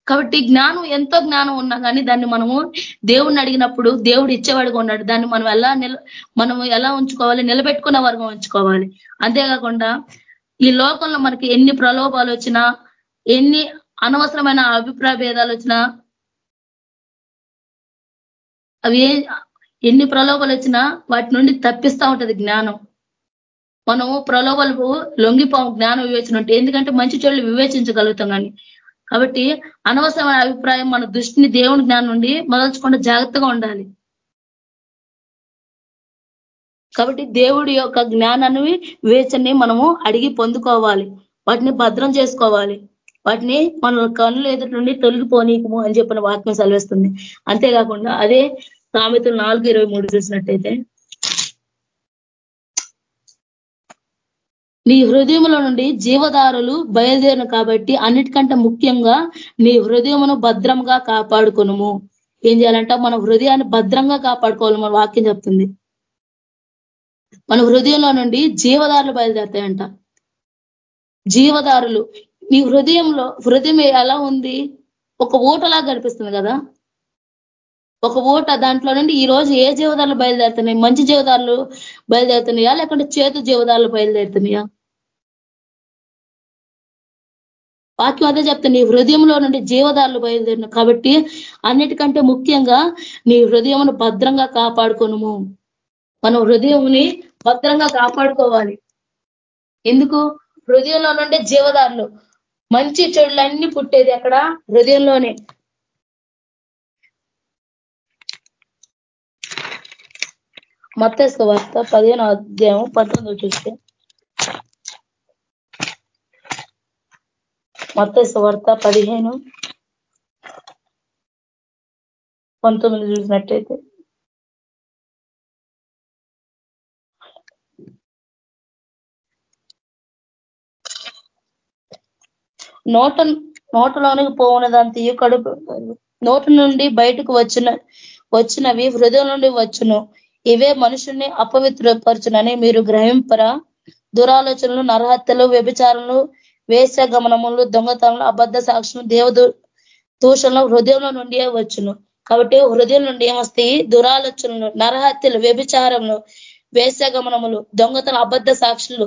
కాబట్టి జ్ఞానం ఎంతో జ్ఞానం ఉన్నా కానీ దాన్ని మనము దేవుడిని అడిగినప్పుడు దేవుడు ఇచ్చేవాడుగా ఉన్నాడు. దాన్ని మనం ఎలా నిల మనం ఎలా ఉంచుకోవాలి? నిలబెట్టుకున్న వర్గం ఉంచుకోవాలి. అంతేకాకుండా ఈ లోకంలో మనకి ఎన్ని ప్రలోభాలు వచ్చినా ఎన్ని అనవసరమైన అభిప్రాయ భేదాలు వచ్చినా అవి ఎన్ని ప్రలోభాలు వచ్చినా వాటి నుండి తప్పిస్తూ ఉంటది జ్ఞానం. మనము ప్రలోభాలకు లొంగిపోం జ్ఞానం వివేచన ఉంటే. ఎందుకంటే మంచి చెడులు వివేచించగలుగుతాం కానీ. కాబట్టి అనవసరమైన అభిప్రాయం మన దృష్టిని దేవుని జ్ఞానం నుండి మొదల్చకుండా జాగ్రత్తగా ఉండాలి. కాబట్టి దేవుడి యొక్క జ్ఞానాన్ని వివేచనని మనము అడిగి పొందుకోవాలి. వాటిని భద్రం చేసుకోవాలి. వాటిని మన కన్నుల ఎదుటి నుండి తొలగిపోనీకము అని చెప్పిన వాక్యం సెలవిస్తుంది. అంతేకాకుండా అదే సామెతలు నాలుగు ఇరవై మూడు చూసినట్టయితే నీ హృదయంలో నుండి జీవదారులు బయలుదేరను కాబట్టి అన్నిటికంటే ముఖ్యంగా నీ హృదయమును భద్రంగా కాపాడుకును ఏం చేయాలంట? మన హృదయాన్ని భద్రంగా కాపాడుకోవాలి మన వాక్యం చెప్తుంది. మన హృదయంలో నుండి జీవదారులు బయలుదేరుతాయంట. జీవదారులు నీ హృదయంలో హృదయం ఎలా ఉంది? ఒక ఊటలా కనిపిస్తుంది కదా. ఒక ఓట దాంట్లో నుండి ఈ రోజు ఏ జీవదారులు బయలుదేరుతున్నాయి? మంచి జీవదారులు బయలుదేరుతున్నాయా? లేకుంటే చేతు జీవదారులు బయలుదేరుతున్నాయా? వాక్యం అదే చెప్తా నీ హృదయంలో నుండి జీవదారులు బయలుదేరిన కాబట్టి అన్నిటికంటే ముఖ్యంగా నీ హృదయమును భద్రంగా కాపాడుకోను మనం హృదయంని భద్రంగా కాపాడుకోవాలి. ఎందుకు? హృదయంలో నుండి జీవదారులు. మంచి చెడులన్నీ పుట్టేది అక్కడ హృదయంలోనే. మత్స్య వార్త పదిహేను అధ్యాయం పంతొమ్మిది చూస్తే. మత్తేసు వార్త పదిహేను. పంతొమ్మిది చూసినట్టయితే. నోట నోటలోనికి పోవునదంత కడుపు నోటు నుండి బయటకు వచ్చిన వచ్చినవి హృదయం నుండి వచ్చును. ఇవే మనుషుల్ని అపవిత్రపరచునని మీరు గ్రహింపరా? దురాలోచనలు నరహత్యలు వ్యభిచారాలు వేస గమనములు దొంగతనలు అబద్ధ సాక్షులు దేవదు దూషణలు హృదయంలో నుండి వచ్చును. కాబట్టి హృదయం నుండి ఏమొస్తాయి దురాలోచనలు నరహత్యలు వ్యభిచారములు వేసగమనములు దొంగతన అబద్ధ సాక్షులు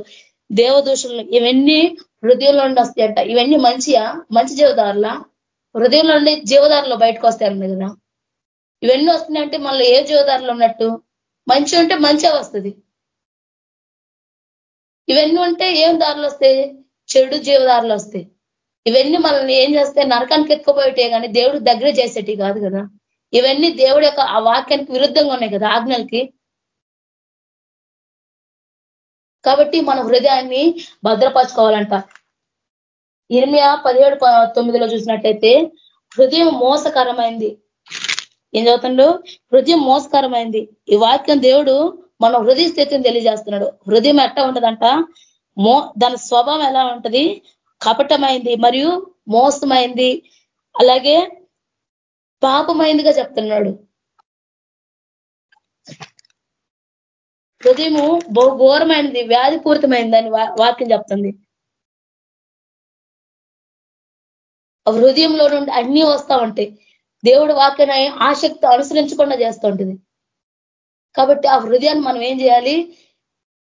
దేవదూషణలు ఇవన్నీ హృదయంలో నుండి వస్తాయంట. ఇవన్నీ మంచియా? మంచి జీవదారులా? హృదయంలో నుండి జీవదారులు బయటకు వస్తాయన్నది కదా. ఇవన్నీ వస్తున్నాయంటే మళ్ళీ ఏ జీవదారులు ఉన్నట్టు? మంచి ఉంటే మంచిగా వస్తుంది. ఇవన్నీ ఉంటే ఏం దారులు వస్తాయి? చెడు జీవదారులు వస్తాయి. ఇవన్నీ మనల్ని ఏం చేస్తే నరకానికి ఎత్తుకుపోయేటే కానీ దేవుడు దగ్గర చేసేటి కాదు కదా. ఇవన్నీ దేవుడి యొక్క ఆ వాక్యానికి విరుద్ధంగా ఉన్నాయి కదా ఆజ్ఞలకి. కాబట్టి మన హృదయాన్ని భద్రపరచుకోవాలంట. ఇరిమియా పదిహేడు తొమ్మిదిలో చూసినట్టయితే హృదయం మోసకరమైంది. ఏం చదువుతుండో? హృదయం మోసకరమైంది. ఈ వాక్యం దేవుడు మన హృదయ స్థితిని తెలియజేస్తున్నాడు. హృదయం ఎట్ట ఉంటుందంట? మో దాని స్వభావం ఎలా ఉంటుంది? కపటమైంది మరియు మోసమైంది. అలాగే పాపమైందిగా చెప్తున్నాడు. హృదయము బహు ఘోరమైనది అని వాక్యం చెప్తుంది. హృదయంలో నుండి అన్నీ వస్తా ఉంటాయి. దేవుడు వాక్యాన్ని ఆసక్తి అనుసరించకుండా చేస్తూ ఉంటుంది. కాబట్టి ఆ హృదయాన్ని మనం ఏం చేయాలి?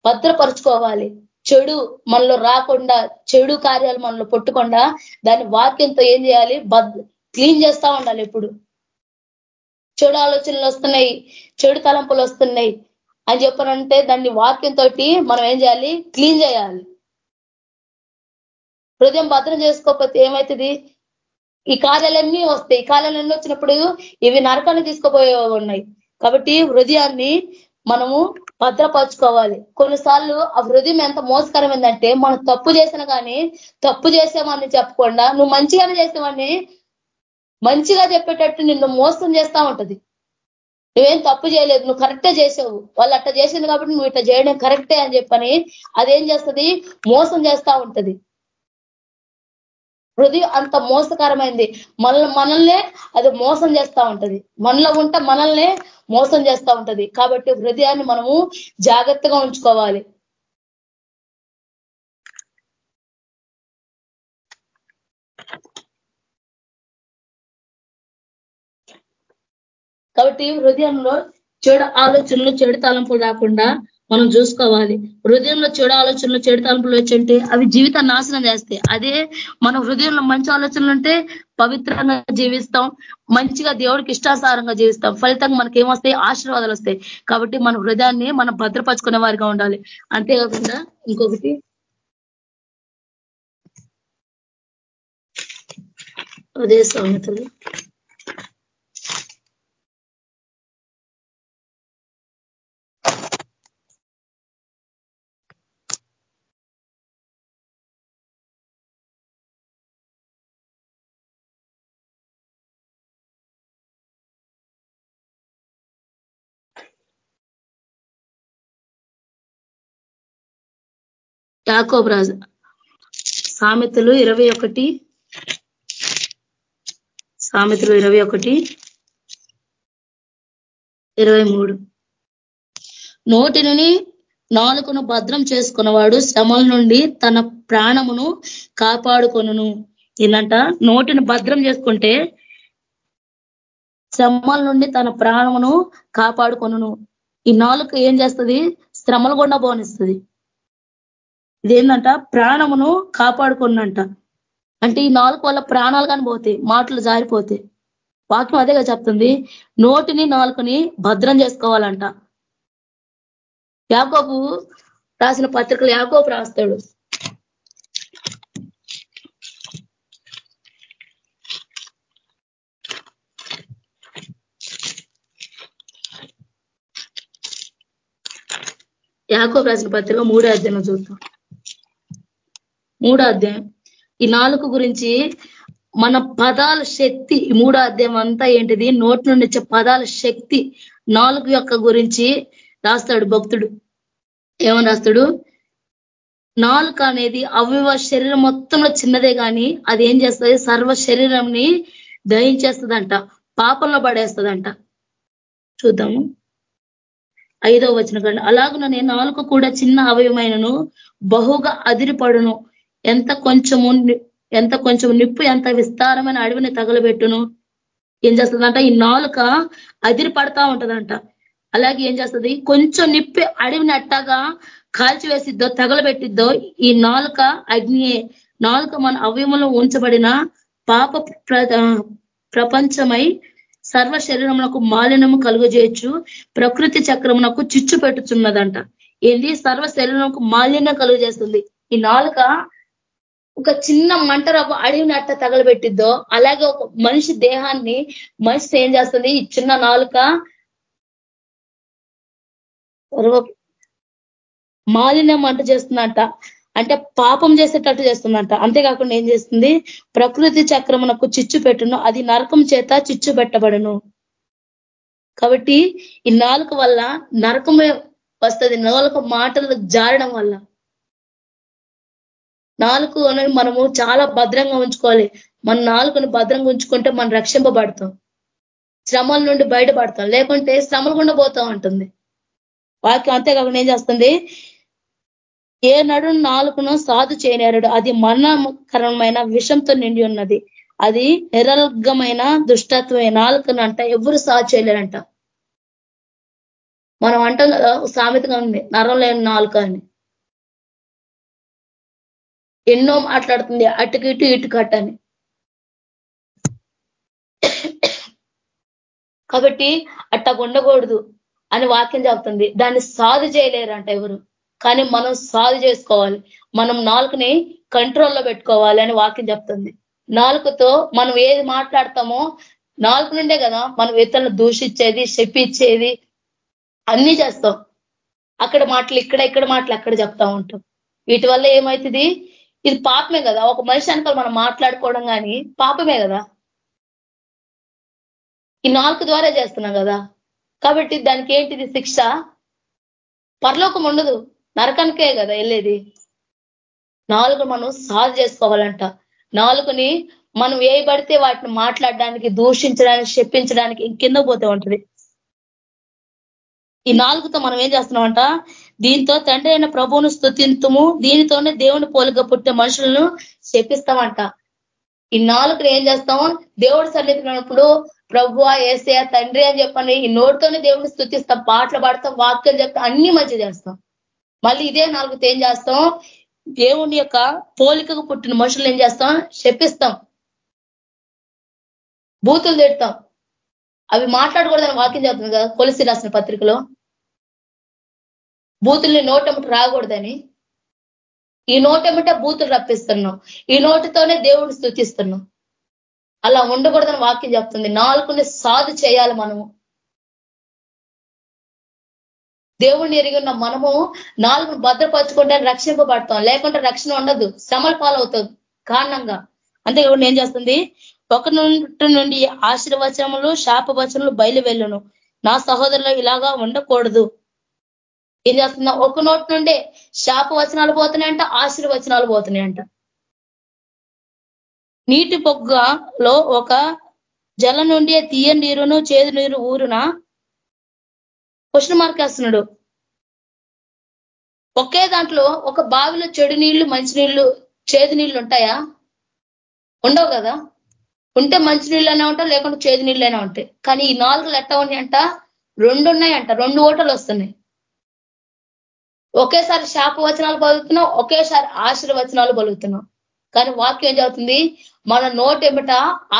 భద్రపరుచుకోవాలి. చెడు మనలో రాకుండా చెడు కార్యాలు మనలో పుట్టకుండా దాని వాక్యంతో ఏం చేయాలి? క్లీన్ చేస్తా ఉండాలి ఎప్పుడు. చెడు ఆలోచనలు వస్తున్నాయి చెడు తలంపులు వస్తున్నాయి అని చెప్పనంటే దాన్ని వాక్యంతో మనం ఏం చేయాలి? క్లీన్ చేయాలి. హృదయం భద్రం చేసుకోకపోతే ఏమవుతుంది ఈ కార్యాలన్నీ వస్తాయి. ఈ కార్యాలన్నీ వచ్చినప్పుడు ఇవి నరకాన్ని తీసుకుపోయే ఉన్నాయి. కాబట్టి హృదయాన్ని మనము భద్రపరచుకోవాలి. కొన్నిసార్లు ఆ హృదయం ఎంత మోసకరమైందంటే మనం తప్పు చేసిన కానీ తప్పు చేసామని చెప్పకుండా నువ్వు మంచిగానే చేసామని మంచిగా చెప్పేటట్టు నిన్ను మోసం చేస్తా ఉంటది. నువ్వేం తప్పు చేయలేదు నువ్వు కరెక్టే చేసావు. వాళ్ళు అట్ట చేసింది కాబట్టి నువ్వు ఇట్లా చేయడం కరెక్టే అని చెప్పని అదేం చేస్తుంది? మోసం చేస్తా ఉంటది. హృదయం అంత మోసకరమైంది. మన మనల్నే అది మోసం చేస్తా ఉంటది. మనలో ఉంటే మనల్నే మోసం చేస్తా ఉంటది. కాబట్టి హృదయాన్ని మనము జాగ్రత్తగా ఉంచుకోవాలి. కాబట్టి హృదయంలో చెడు ఆలోచనలు చెడు తలంపులు రాకుండా మనం చూసుకోవాలి. హృదయంలో చెడు ఆలోచనలు చెడు తలంపులు వచ్చంటే అవి జీవితాన్ని నాశనం చేస్తాయి. అదే మన హృదయంలో మంచి ఆలోచనలు ఉంటే పవిత్రంగా జీవిస్తాం. మంచిగా దేవుడికి ఇష్టాసారంగా జీవిస్తాం. ఫలితంగా మనకి ఏమొస్తాయి ఆశీర్వాదాలు వస్తాయి. కాబట్టి మన హృదయాన్ని మనం భద్రపరుచుకునే వారిగా ఉండాలి. అంతేకాకుండా ఇంకొకటి. అదే సంగతులు యాకోబ్ రాజు సామెతలు ఇరవై ఒకటి. సామెతలు ఇరవై ఒకటి ఇరవై మూడు. నోటిని నాలుకను భద్రం చేసుకున్నవాడు శ్రమల నుండి తన ప్రాణమును కాపాడుకొను ఏంటంట నోటిని భద్రం చేసుకుంటే శ్రమల నుండి తన ప్రాణమును కాపాడుకొను ఈ నాలుక ఏం చేస్తుంది? శ్రమలు గుండా బోనిస్తుంది ఇదేంటంట ప్రాణమును కాపాడుకున్నంట. అంటే ఈ నాలుగు వల్ల ప్రాణాలు కానీ పోతాయి మాటలు జారిపోతాయి. వాక్యం అదేగా చెప్తుంది. నోటిని నాలుకని భద్రం చేసుకోవాలంట. యాకోబు రాసిన పత్రికలు యాకోబు రాస్తాడు. యాకోబు రాసిన పత్రిక మూడో అధ్యయనం చూద్దాం. మూడో అధ్యాయం. ఈ నాలుగు గురించి మన పదాల శక్తి మూడో అధ్యాయం అంతా ఏంటిది? నోటి నుండి వచ్చే పదాల శక్తి నాలుగు యొక్క గురించి రాస్తాడు భక్తుడు. ఏమని రాస్తాడు? నాలుక అనేది అవివ శరీరం మొత్తంలో చిన్నదే కానీ అది ఏం చేస్తుంది? సర్వ శరీరంని దహించేస్తుందంట. పాపంలో పడేస్తుందంట. చూద్దాము. ఐదో వచ్చిన కండి. నేను నాలుక కూడా చిన్న అవయమైనను బహుగా అదిరిపడును. ఎంత కొంచెము ఎంత కొంచెం నిప్పు ఎంత విస్తారమైన అడవిని తగలబెట్టును? ఏం చేస్తుందంట? ఈ నాలుక అదిరి పడతా ఉంటదంట. అలాగే ఏం చేస్తుంది? కొంచెం నిప్పి అడవిని అట్టగా కాల్చివేసిద్దో తగలబెట్టిద్దో ఈ నాలుక అగ్నియే. నాలుక మన అవయములో ఉంచబడిన పాప ప్రపంచమై సర్వ శరీరమునకు మాలినము కలుగజేయచ్చు. ప్రకృతి చక్రమునకు చిచ్చు పెట్టుచున్నదంట. ఏంది? సర్వ శరీరంకు మాలిన్యం కలుగజేస్తుంది. ఈ నాలుక ఒక చిన్న మంట రవ్వ అడవిని అట్ట తగలబెట్టిద్దో అలాగే ఒక మనిషి దేహాన్ని మనిషి ఏం చేస్తుంది? ఈ చిన్న నాలుక మాలిన్యం అంట చేస్తుందంట. అంటే పాపం చేసేటట్టు చేస్తుందంట. అంతేకాకుండా ఏం చేస్తుంది? ప్రకృతి చక్రమునకు చిచ్చు పెట్టును. అది నరకం చేత చిచ్చు పెట్టబడును. కాబట్టి ఈ నాలుక వల్ల నరకమే వస్తుంది. నాలుక మాటలు జారడం వల్ల. నాలుగు అనేది మనము చాలా భద్రంగా ఉంచుకోవాలి. మన నాలుగును భద్రంగా ఉంచుకుంటే మనం రక్షింపబడతాం. శ్రమల నుండి బయటపడతాం. లేకుంటే శ్రమలు గుండా పోతా ఉంటుంది. వాక్యం అంతేకాకుండా ఏం చేస్తుంది? ఏ నడు నాలుగును సాధు చేయనేరడు. అది మరణకరమైన విషంతో నిండి ఉన్నది. అది నిరల్గమైన దుష్టత్వమే. అంట ఎవరు సాధు చేయలేరంట. మనం అంట సామెతగా ఉంది. నరం లేని నాలుక అని. ఎన్నో మాట్లాడుతుంది అటుకు ఇటు ఇటు కట్టని కాబట్టి అట్టా ఉండకూడదు అని వాక్యం చెప్తుంది దాన్ని సాధు చేయలేరంట ఎవరు. కానీ మనం సాధు చేసుకోవాలి. మనం నాలుగుని కంట్రోల్లో పెట్టుకోవాలి అని వాక్యం చెప్తుంది. నాలుగుతో మనం ఏది మాట్లాడతామో నాలుగు నుండే కదా మనం ఇతరులను దూషించేది చెప్పించేది అన్నీ చేస్తాం. అక్కడ మాటలు ఇక్కడ ఇక్కడ మాటలు అక్కడ చెప్తా ఉంటాం. వీటి వల్ల ఏమవుతుంది ఇది పాపమే కదా. ఒక మనిషి అనుకోవాలి మనం మాట్లాడుకోవడం కానీ పాపమే కదా. ఈ నాలుగు ద్వారా చేస్తున్నాం కదా. కాబట్టి దానికి ఏంటిది శిక్ష? పరలోకం ఉండదు. నరకానికే కదా వెళ్ళేది. నాలుగు మనం సాల్వ్ చేసుకోవాలంట. నాలుగుని మనం ఏ వాటిని మాట్లాడడానికి దూషించడానికి చెప్పించడానికి కింద పోతే ఉంటుంది? ఈ నాలుగుతో మనం ఏం చేస్తున్నామంట? దీంతో తండ్రి అయిన ప్రభువును స్థుతింతుము దీనితోనే దేవుని పోలిక పుట్టే మనుషులను శపిస్తామంట. ఈ నాలుగుని ఏం చేస్తాము? దేవుడు సన్నిధినప్పుడు ప్రభు ఏసయ తండ్రి అని చెప్పని ఈ నోటితోనే దేవుడిని స్థుతిస్తాం పాటలు పాడతాం వాక్యం చెప్తాం అన్ని మంచి చేస్తాం. మళ్ళీ ఇదే నాలుగుతో ఏం చేస్తాం? దేవుని యొక్క పోలికకు పుట్టిన మనుషులు ఏం చేస్తాం? శపిస్తాం. బూతులు తిడతాం. అవి మాట్లాడకూడదని వాక్యం చెప్తుంది కదా కొలిసి రాసిన పత్రికలో. బూతుల్ని నోటమిట రాకూడదని. ఈ నోటమిట బూతులు రప్పిస్తున్నాం. ఈ నోటితోనే దేవుడిని స్థుతిస్తున్నాం అలా ఉండకూడదని వాక్యం చెప్తుంది. నాలుగుని సాధు చేయాలి మనము. దేవుణ్ణి ఎరిగి ఉన్న మనము నాలుగును భద్రపరచుకుంటే రక్షింపబడతాం. లేకుంటే రక్షణ ఉండదు. శ్రమల పాలవుతుంది కారణంగా. అంతే కాబట్టి ఏం చేస్తుంది? ఒక నుండి నుండి ఆశీర్వచనములు శాపవచనములు బయలువెళ్ళును. నా సహోదరులు ఇలాగా ఉండకూడదు. ఏం చేస్తుందా? ఒక నోటి నుండే శాప వచనాలు పోతున్నాయంట ఆశీర్వచనాలు పోతున్నాయంట. నీటి పొగ్గలో ఒక జల నుండి తీయ నీరును చేదు నీరు ఊరున క్వశ్చన్ మార్క్ వేస్తున్నాడు. ఒకే దాంట్లో ఒక బావిలో చెడు నీళ్ళు మంచి నీళ్ళు చేదు నీళ్ళు ఉంటాయా? ఉండవు కదా. ఉంటే మంచి నీళ్ళైనా ఉంటాయి లేకుంటే చేదు నీళ్ళైనా ఉంటాయి. కానీ ఈ నాలుగు ఎట్ట ఉన్నాయంట? రెండు ఉన్నాయంట. రెండు ఓటలు వస్తున్నాయి. ఒకేసారి శాప వచనాలు పలుకుతున్నాం ఒకేసారి ఆశీర్వచనాలు పలుకుతున్నాం కానీ వాక్యం ఏం చెబుతుంది? మన నోటెమిట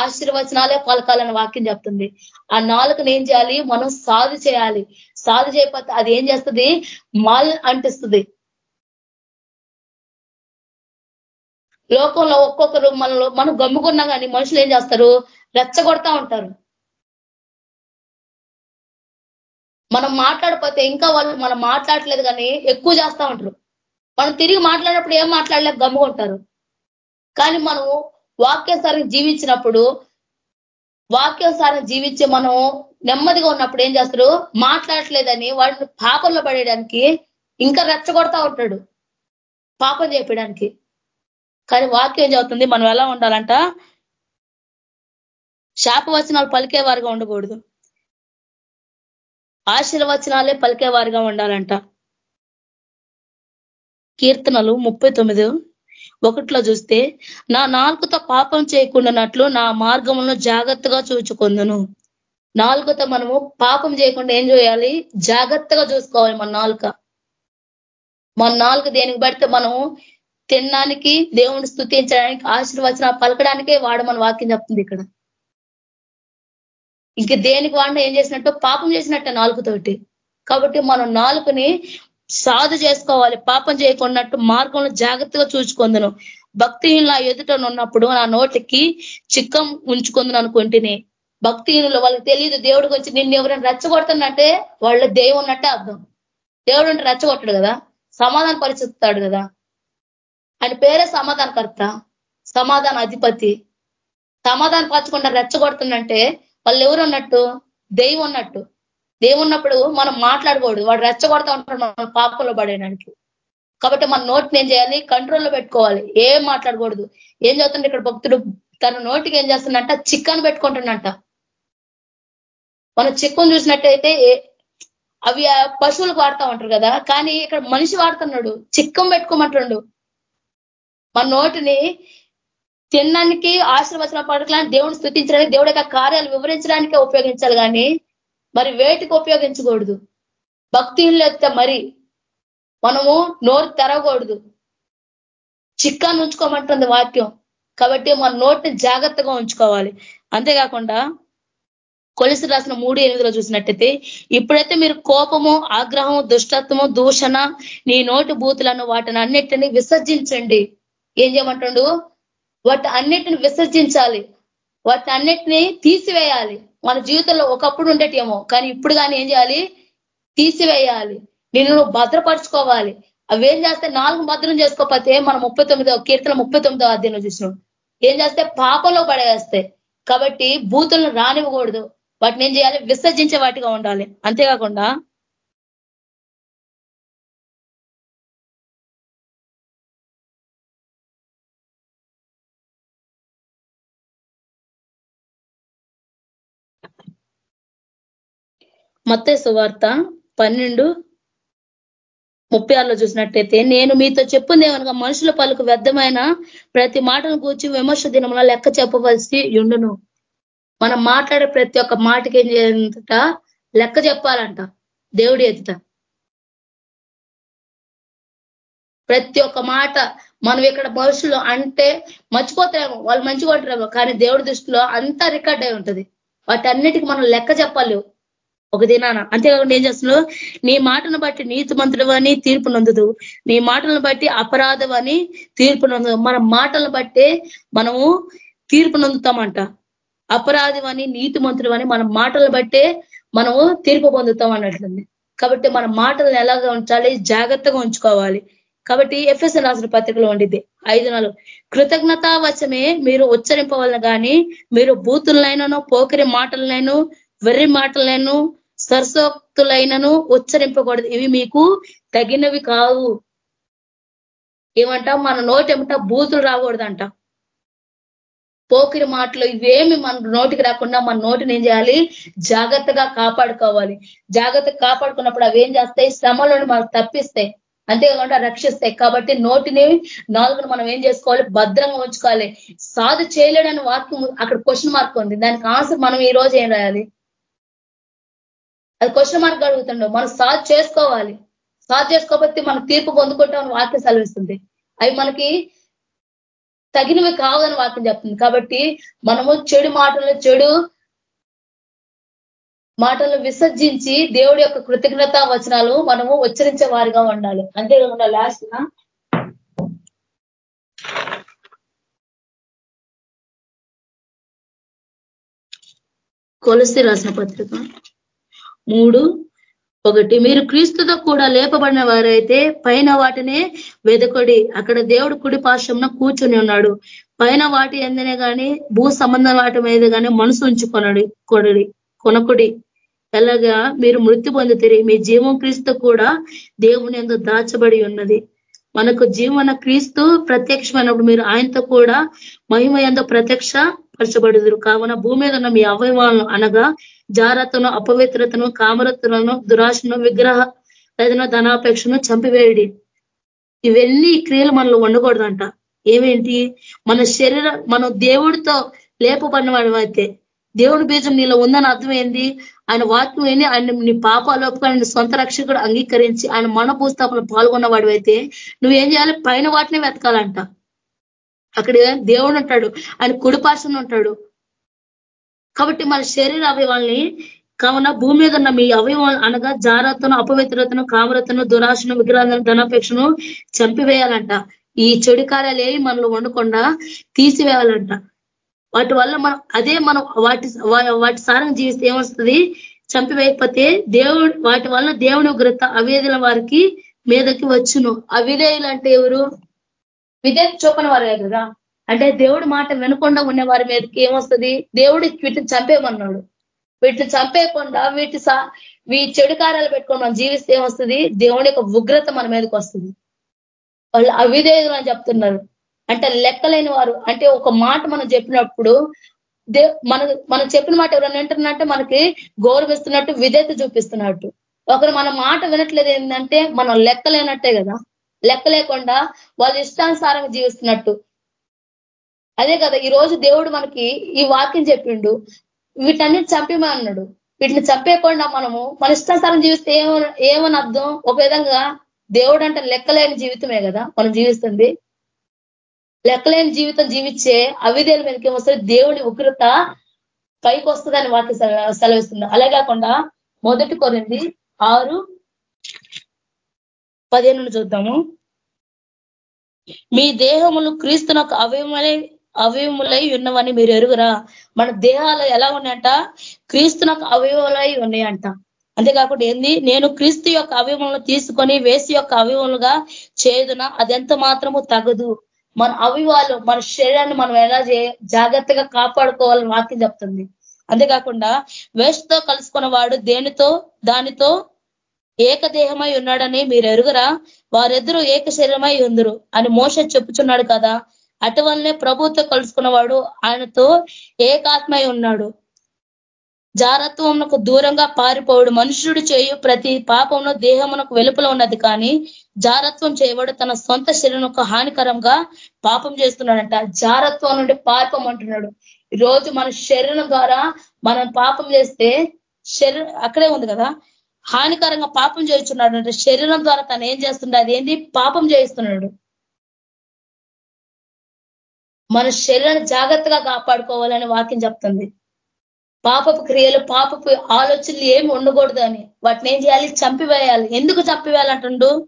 ఆశీర్వచనాలే పలకాలని వాక్యం చెప్తుంది ఆ నాలుగుని ఏం చేయాలి? మనం సాధు చేయాలి. సాధు చేయకపోతే అది ఏం చేస్తుంది? మాల్ అంటిస్తుంది. లోకంలో ఒక్కొక్కరు మనలో మనం గమ్ముకున్నా కానీ మనుషులు ఏం చేస్తారు? రెచ్చగొడతా ఉంటారు. మనం మాట్లాడపోతే ఇంకా వాళ్ళు మనం మాట్లాడలేదు కానీ ఎక్కువ చేస్తూ ఉంటారు. మనం తిరిగి మాట్లాడినప్పుడు ఏం మాట్లాడలేక గమ్ముకుంటారు కానీ మనం వాక్యాసారం జీవించినప్పుడు వాక్యాసారం జీవించి మనం నెమ్మదిగా ఉన్నప్పుడు ఏం చేస్తారు? మాట్లాడట్లేదని వాడిని పాపంలో పడేయడానికి ఇంకా రెచ్చగొడతా ఉంటాడు. పాపం చేయడానికి కానీ వాక్యం చదువుతుంది? మనం ఎలా ఉండాలంట? శాపవచనాలు పలికేవారుగా ఉండకూడదు. ఆశీర్వచనాలే పలికేవారుగా ఉండాలంట. కీర్తనలు ముప్పై తొమ్మిది. ఒకటిలో చూస్తే నా నాలుగుతో పాపం చేయకుండానట్లు నా మార్గములను జాగ్రత్తగా చూచుకుందును. నాలుగుతో మనము పాపం చేయకుండా ఏం చేయాలి? జాగ్రత్తగా చూసుకోవాలి మన నాలుక. మన నాలుగు దేనికి పడితే మనము తినడానికి దేవుని స్థుతించడానికి ఆశీర్వచన పలకడానికే వాడమని వాక్యం చెప్తుంది ఇక్కడ. ఇంక దేనికి వాడిన ఏం చేసినట్టు? పాపం చేసినట్ట నాలుగుతోటి. కాబట్టి మనం నాలుగుని సాధు చేసుకోవాలి. పాపం చేయకున్నట్టు మార్గంలో జాగ్రత్తగా చూసుకుందను. భక్తిహీనుల ఎదుట ఉన్నప్పుడు నా నోటికి చిక్కం ఉంచుకుందని అనుకుంటేనే. భక్తిహీనులు వాళ్ళకి తెలియదు దేవుడికి వచ్చి నిన్ను ఎవరైనా రెచ్చగొడుతున్నట్టే వాళ్ళ దేవుడు ఉన్నట్టే అర్థం. దేవుడు అంటే రెచ్చగొట్టడు కదా? సమాధాన పరిచిస్తాడు కదా? ఆయన పేరే సమాధానకర్త సమాధాన అధిపతి సమాధానం పరచకుండా రెచ్చగొడుతుందంటే వాళ్ళు ఎవరు ఉన్నట్టు దైవం ఉన్నట్టు దేవుడు ఉన్నప్పుడు మనం మాట్లాడకూడదు. వాడు రెచ్చగొడతా ఉంటాడు మనం పాపంలో పడేయడానికి. కాబట్టి మన నోటిని ఏం చేయాలి? కంట్రోల్లో పెట్టుకోవాలి. ఏం మాట్లాడకూడదు. ఏం చదువుతుండే ఇక్కడ భక్తుడు తన నోటికి ఏం చేస్తుందంట? చిక్కను పెట్టుకుంటున్నంట మనం చిక్కును చూసినట్టయితే అవి పశువులకు వాడుతూ ఉంటారు కదా? కానీ ఇక్కడ మనిషి వాడుతున్నాడు. చిక్కం పెట్టుకోమంటుండు. మన నోటిని తినడానికి ఆశీర్వచన పడకలని దేవుని స్థుతించడానికి దేవుడి యొక్క కార్యాలు వివరించడానికే ఉపయోగించాలి కానీ మరి వేటికి ఉపయోగించకూడదు? భక్తిహీనులు ఎత్తే మరి మనము నోరు తెరవకూడదు. చిక్కా ఉంచుకోమంటుంది వాక్యం. కాబట్టి మన నోటిని జాగ్రత్తగా ఉంచుకోవాలి. అంతేకాకుండా కొలిసి రాసిన మూడు ఎనిమిదిలో చూసినట్టయితే ఇప్పుడైతే మీరు కోపము ఆగ్రహము దుష్టత్వము దూషణ నీ నోటి బూతులను వాటిని అన్నిటిని విసర్జించండి. ఏం చేయమంటుండు? వాటి అన్నిటిని విసర్జించాలి. వాటి అన్నిటిని తీసివేయాలి. మన జీవితంలో ఒకప్పుడు ఉండేటేమో కానీ ఇప్పుడు కానీ ఏం చేయాలి? తీసివేయాలి. నిన్ను నువ్వు భద్రపరచుకోవాలి. అవేం చేస్తే నాలుగు భద్రం చేసుకోకపోతే మనం ముప్పై తొమ్మిదో కీర్తన ముప్పై తొమ్మిదో అధ్యయనం చూసినాం. ఏం చేస్తే పాపంలో పడేస్తాయి. కాబట్టి బూతులను రానివ్వకూడదు. వాటిని ఏం చేయాలి? విసర్జించే వాటిగా ఉండాలి. అంతేకాకుండా మత్తే సువార్త పన్నెండు. ముప్పై ఆరులో చూసినట్టయితే నేను మీతో చెప్పింది ఏమనగా మనుషుల పలుకు వ్యర్థమైన ప్రతి మాటను కూర్చి విమర్శ దినమున లెక్క చెప్పవలసి ఉండును మనం మాట్లాడే ప్రతి ఒక్క మాటకి ఏం చేయాలంట? లెక్క చెప్పాలంట. దేవుడి ఎదుట. ప్రతి ఒక్క మాట మనం ఇక్కడ మనుషులు అంటే మర్చిపోతారేమో. వాళ్ళు మంచిగా ఉంటారేమో కానీ దేవుడి దృష్టిలో అంతా రికార్డ్ అయి ఉంటుంది. వాటన్నిటికి మనం లెక్క చెప్పాలి ఒక దినాన అంతేకాకుండా ఏం చేస్తున్నావు? నీ మాటను బట్టి నీతిమంతుడు అని తీర్పు నందుదు. నీ మాటలను బట్టి అపరాధం అని తీర్పు నందు మన మాటలను బట్టే మనము తీర్పు నొందుతామంట. అపరాధం అని నీతిమంతుడు అని మన మాటలను బట్టే మనము తీర్పు పొందుతాం అన్నట్లుంది కాబట్టి మన మాటలను ఎలాగా ఉంచాలి? జాగ్రత్తగా ఉంచుకోవాలి. కాబట్టి ఎఫ్ఎస్ఎన్ రాసిన పత్రికలో ఉండిద్ది. ఐదు నాలుగు. కృతజ్ఞతా వచ్చమే మీరు ఉచ్చరింపవలన కానీ మీరు బూతులైనను పోకిరి మాటలనైనా వెర్రి మాటలైను సరసోక్తులైనను ఉచ్చరింపకూడదు ఇవి మీకు తగినవి కావు. ఏమంట మన నోటి ఏమంట బూతులు రాకూడదంట. పోకిరి మాటలు ఇవేమి మన నోటికి రాకుండా మన నోటిని ఏం చేయాలి? జాగ్రత్తగా కాపాడుకోవాలి. జాగ్రత్తగా కాపాడుకున్నప్పుడు అవి ఏం చేస్తాయి? శ్రమలను మనకు తప్పిస్తాయి. అంతేకాకుండా రక్షిస్తాయి. కాబట్టి నోటిని నాలుగును మనం ఏం చేసుకోవాలి? భద్రంగా ఉంచుకోవాలి. సాధు చేయలేడని వాక్యం అక్కడ క్వశ్చన్ మార్క్ ఉంది. దానికి ఆన్సర్ మనం ఈ రోజు ఏం రాయాలి? అది క్వశ్చన్ మార్క్ అడుగుతుండవు. మనం సాధ్ చేసుకోవాలి. సాధ్ చేసుకోకపోతే మనం తీర్పు పొందుకుంటామని వాక్యం సెలవిస్తుంది. అవి మనకి తగినవి కావదని వాక్యం చెప్తుంది. కాబట్టి మనము చెడు మాటలు చెడు మాటలను విసర్జించి దేవుడి యొక్క కృతజ్ఞత వచనాలు మనము ఉచ్చరించే వారిగా ఉండాలి. అంతేకాకుండా లాస్ట్ కొలసి రాసిన పత్రిక మూడు ఒకటి. మీరు క్రీస్తుతో కూడా లేపబడిన వారైతే పైన వాటినే వెదకొడి. అక్కడ దేవుడు కుడి పార్శ్వంన కూర్చొని ఉన్నాడు. పైన వాటి ఎందనే కానీ భూ సంబంధం వాటి మీద కానీ మనసు ఉంచుకొనడి కొనడి కొనకుడి. ఎలాగా? మీరు మృతి పొందుతరి. మీ జీవం క్రీస్తు కూడా దేవుని ఎందు దాచబడి ఉన్నది. మనకు జీవన క్రీస్తు ప్రత్యక్షమైనప్పుడు మీరు ఆయనతో కూడా మహిమ ఎందు ప్రత్యక్ష పరచబడుదురు కావున భూమి మీద ఉన్న మీ అవయవాలను అనగా జారతను అపవిత్రతను కామరతులను దురాశను విగ్రహ ఏదైనా ధనాపేక్షను చంపివేయడి. ఇవన్నీ క్రియలు మనలో ఉండకూడదంట ఏమేంటి? మన శరీర మనం దేవుడితో లేపబడినవాడు అయితే దేవుడి బీజం నీలో ఉందని అర్థం ఏంది ఆయన వాక్యం ఏంది ఆయన నీ పాపాలు ఆయన సొంత రక్షకుడు అంగీకరించి ఆయన మన భూస్థాపనలో పాల్గొన్నవాడు అయితే నువ్వేం చేయాలి? పైన వాటిని వెతకాలంట. అక్కడ దేవుడు ఉంటాడు. ఆయన కుడిపార్శ్వన ఉంటాడు. కాబట్టి మన శరీర అవయవాల్ని కావున భూమి మీద ఉన్న మీ అవయవం అనగా జాగ్రత్తను అపవిత్రతను కామరతను దురాశను విగ్రహాలను ధనాపేక్షను చంపివేయాలంట. ఈ చెడు కార్యాలు ఏవి మనలో ఉండకుండా తీసివేయాలంట. వాటి వల్ల మనం అదే మనం వాటి వాటి సారం జీవిస్తే ఏమొస్తుంది? చంపివేయకపోతే దేవుడు వాటి వల్ల దేవుని ఉగ్రత అవేదల వారికి మీదకి వచ్చును. అవిధేయులు అంటే ఎవరు? విదే చూపని వారే కదా. అంటే దేవుడి మాట వినకుండా ఉన్న వారి మీదకి ఏమొస్తుంది? దేవుడు వీటిని చంపేమన్నాడు వీటిని చంపేయకుండా వీటి వీ చెడు కార్యాలు పెట్టుకొని మనం జీవిస్తే ఏమొస్తుంది? దేవుని యొక్క ఉగ్రత మన మీదకి వస్తుంది. వాళ్ళు అవిధేయులు అని చెప్తున్నారు. అంటే లెక్కలేని వారు. అంటే ఒక మాట మనం చెప్పినప్పుడు దే మన మనం చెప్పిన మాట ఎవరైనా వింటున్నట్టే మనకి గౌరవిస్తున్నట్టు విధేత చూపిస్తున్నట్టు. ఒకరు మన మాట వినట్లేదు ఏంటంటే మనం లెక్కలేనట్టే కదా. లెక్క లేకుండా వాళ్ళు ఇష్టానుసారంగా జీవిస్తున్నట్టు. అదే కదా ఈ రోజు దేవుడు మనకి ఈ వాక్యం చెప్పిండు. వీటన్నిటి చంపేమన్నాడు వీటిని చంపేయకుండా మనము మన ఇష్టానుసారం జీవిస్తే ఏమని ఏమని అర్థం? ఒక విధంగా దేవుడు అంటే లెక్కలేని జీవితమే కదా మనం జీవిస్తుంది. లెక్కలేని జీవితం జీవించే అవిదేల మీదకి వస్తే దేవుడి ఉగ్రత పైకి వస్తుందని వాక్య సెలవిస్తుంది. అలా కాకుండా మొదటి కొరింది ఆరు పదిహేను చూద్దాము. మీ దేహములు క్రీస్తునకు అవయములై అవయములై ఉన్నవని మీరు ఎరుగురా మన దేహాలు ఎలా ఉన్నాయంట? క్రీస్తునకు అవయములై ఉన్నాయంట. అంతేకాకుండా ఏంది? నేను క్రీస్తు యొక్క అవయములను తీసుకొని వేసి యొక్క అవయములుగా చేదున అదెంత మాత్రము తగదు. మన అవయవాలు మన శరీరాన్ని మనం ఎలా జాగ్రత్తగా కాపాడుకోవాలని వాక్యం చెప్తుంది. అంతేకాకుండా వేస్ట్తో కలుసుకున్న వాడు దేనితో? దానితో ఏకదేహమై ఉన్నాడని మీరు ఎరుగురా వారెద్దరూ ఏక శరీరమై ఉందరు అని మోస చెప్పుచున్నాడు కదా. అటువల్లనే ప్రభుత్వం కలుసుకున్నవాడు ఆయనతో ఏకాత్మై ఉన్నాడు. జారత్వమునకు దూరంగా పారిపోవడు. మనుషుడు చేయు ప్రతి పాపంలో దేహమునకు వెలుపల ఉన్నది కానీ జారత్వం చేయబడు తన సొంత శరీరంకు హానికరంగా పాపం చేస్తున్నాడంట. జారత్వం నుండి పాపం అంటున్నాడు ఈరోజు మన శరీరం ద్వారా మనం పాపం చేస్తే శరీరం అక్కడే ఉంది కదా? హానికరంగా పాపం చేస్తున్నాడు అంటే శరీరం ద్వారా తను ఏం చేస్తున్నాడు అదేంటి? పాపం చేయిస్తున్నాడు. మన శరీరాన్ని జాగ్రత్తగా కాపాడుకోవాలని వాక్యం చెప్తుంది. పాపపు క్రియలు పాపపు ఆలోచనలు ఏమి ఉండకూడదు అని. వాటిని ఏం చేయాలి? చంపివేయాలి. ఎందుకు చంపివేయాలంటుండు?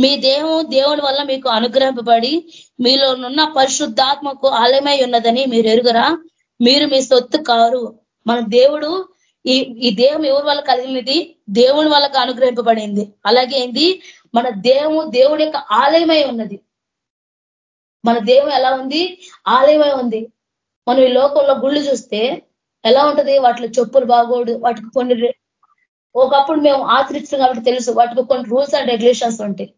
మీ దేహం దేవుని వల్ల మీకు అనుగ్రహింపబడి మీలో ఉన్న పరిశుద్ధాత్మకు ఆలయమై ఉన్నదని మీరు ఎరుగురా? మీరు మీ సొత్తు కారు. మన దేవుడు ఈ ఈ దేహం ఎవరి వల్ల కలిగినది? దేవుని వల్ల అనుగ్రహింపబడింది. అలాగే ఏంది? మన దేహము దేవుడి యొక్క ఆలయమై ఉన్నది. మన దేహం ఎలా ఉంది? ఆలయమై ఉంది. మనం ఈ లోకంలో గుళ్ళు చూస్తే ఎలా ఉంటది? వాటిలో చెప్పులు బాగోడు వాటికి కొన్ని ఒకప్పుడు మేము ఆచరిస్తాం కాబట్టి తెలుసు. వాటికి కొన్ని రూల్స్ అండ్ రెగ్యులేషన్స్ ఉంటాయి.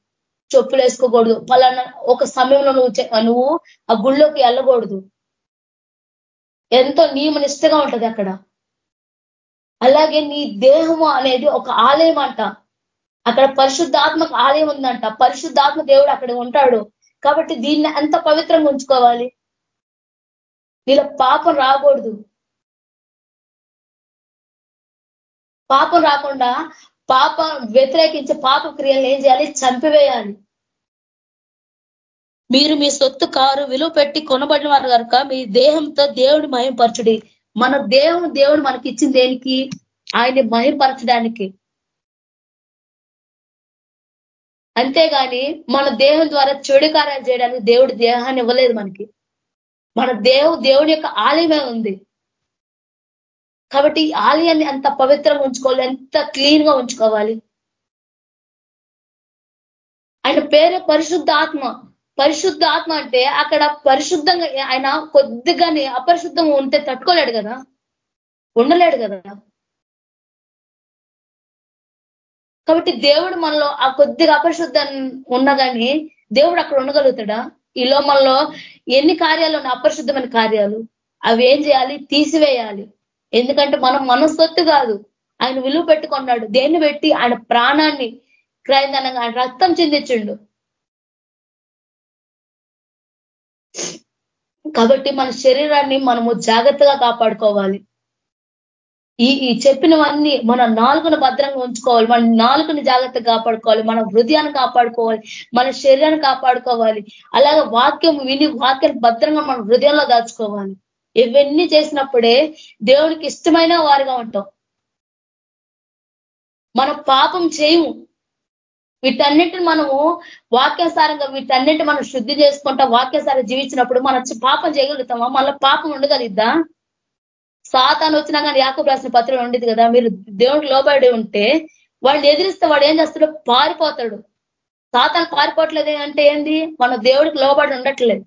చెప్పులు వేసుకోకూడదు. పలానా ఒక సమయంలో నువ్వు నువ్వు ఆ గుళ్ళోకి వెళ్ళకూడదు. ఎంతో నియమనిష్టగా ఉంటది అక్కడ. అలాగే నీ దేహము అనేది ఒక ఆలయం అంట అక్కడ పరిశుద్ధాత్మక ఆలయం ఉందంట. పరిశుద్ధాత్మ దేవుడు అక్కడ ఉంటాడు. కాబట్టి దీన్ని ఎంత పవిత్రంగా ఉంచుకోవాలి. నీలో పాపం రాకూడదు. పాపం రాకుండా పాప వ్యతిరేకించే పాప క్రియలు ఏం చేయాలి? చంపివేయాలి. మీరు మీ సొత్తు కారు విలువ పెట్టి కొనబడిన వారు కనుక మీ దేహంతో దేవుడి మయంపరచుడి మన దేహం దేవుడు మనకి ఇచ్చిన దేనికి? ఆయన్ని మయంపరచడానికి అంతేగాని మన దేహం ద్వారా చెడు కార్యాలు చేయడానికి దేవుడి దేహాన్ని ఇవ్వలేదు మనకి. మన దేవు దేవుడి యొక్క ఆలయమే ఉంది. కాబట్టి ఆలయాన్ని అంత పవిత్రంగా ఉంచుకోవాలి ఎంత క్లీన్గా ఉంచుకోవాలి. ఆయన పేరే పరిశుద్ధ ఆత్మ. పరిశుద్ధ ఆత్మ అంటే అక్కడ పరిశుద్ధంగా ఆయన కొద్దిగానే అపరిశుద్ధం ఉంటే తట్టుకోలేడు కదా? ఉండలేడు కదా? కాబట్టి దేవుడు మనలో ఆ కొద్దిగా అపరిశుద్ధం ఉన్నా కానీ దేవుడు అక్కడ ఉండగలుగుతాడా? ఈ లోమంలో ఎన్ని కార్యాలు ఉన్న అపరిశుద్ధమైన కార్యాలు అవి ఏం చేయాలి? తీసివేయాలి. ఎందుకంటే మనం మనస్సొత్తు కాదు. ఆయన విలువ పెట్టుకున్నాడు. దేన్ని పెట్టి? ఆయన ప్రాణాన్ని. క్రయందనంగా ఆయన రక్తం చెందించిండు. కాబట్టి మన శరీరాన్ని మనము జాగ్రత్తగా కాపాడుకోవాలి. ఈ ఈ చెప్పినవన్నీ మన నాలుగును భద్రంగా ఉంచుకోవాలి మన నాలుగుని జాగ్రత్తగా కాపాడుకోవాలి మన హృదయాన్ని కాపాడుకోవాలి మన శరీరాన్ని కాపాడుకోవాలి. అలాగే వాక్యం విని వాక్యం భద్రంగా మన హృదయంలో దాచుకోవాలి. ఇవన్నీ చేసినప్పుడే దేవునికి ఇష్టమైన వారిగా ఉంటాం. మనం పాపం చేయము. వీటన్నిటిని మనము వాక్యాసారంగా వీటన్నిటి మనం శుద్ధి చేసుకుంటా వాక్యాసారం జీవించినప్పుడు మనం పాపం చేయగలుగుతామా? మళ్ళీ పాపం ఉండగలిద్దా సాతాను వచ్చినా కానీ యాకబు రాసిన పత్రం ఉండేది కదా మీరు దేవుడికి లోబడి ఉంటే వాళ్ళు ఎదిరిస్తే వాడు ఏం చేస్తాడు పారిపోతాడు. సాతాను పారిపోవట్లేదు అంటే ఏంది? మన దేవుడికి లోబడి ఉండట్లేదు.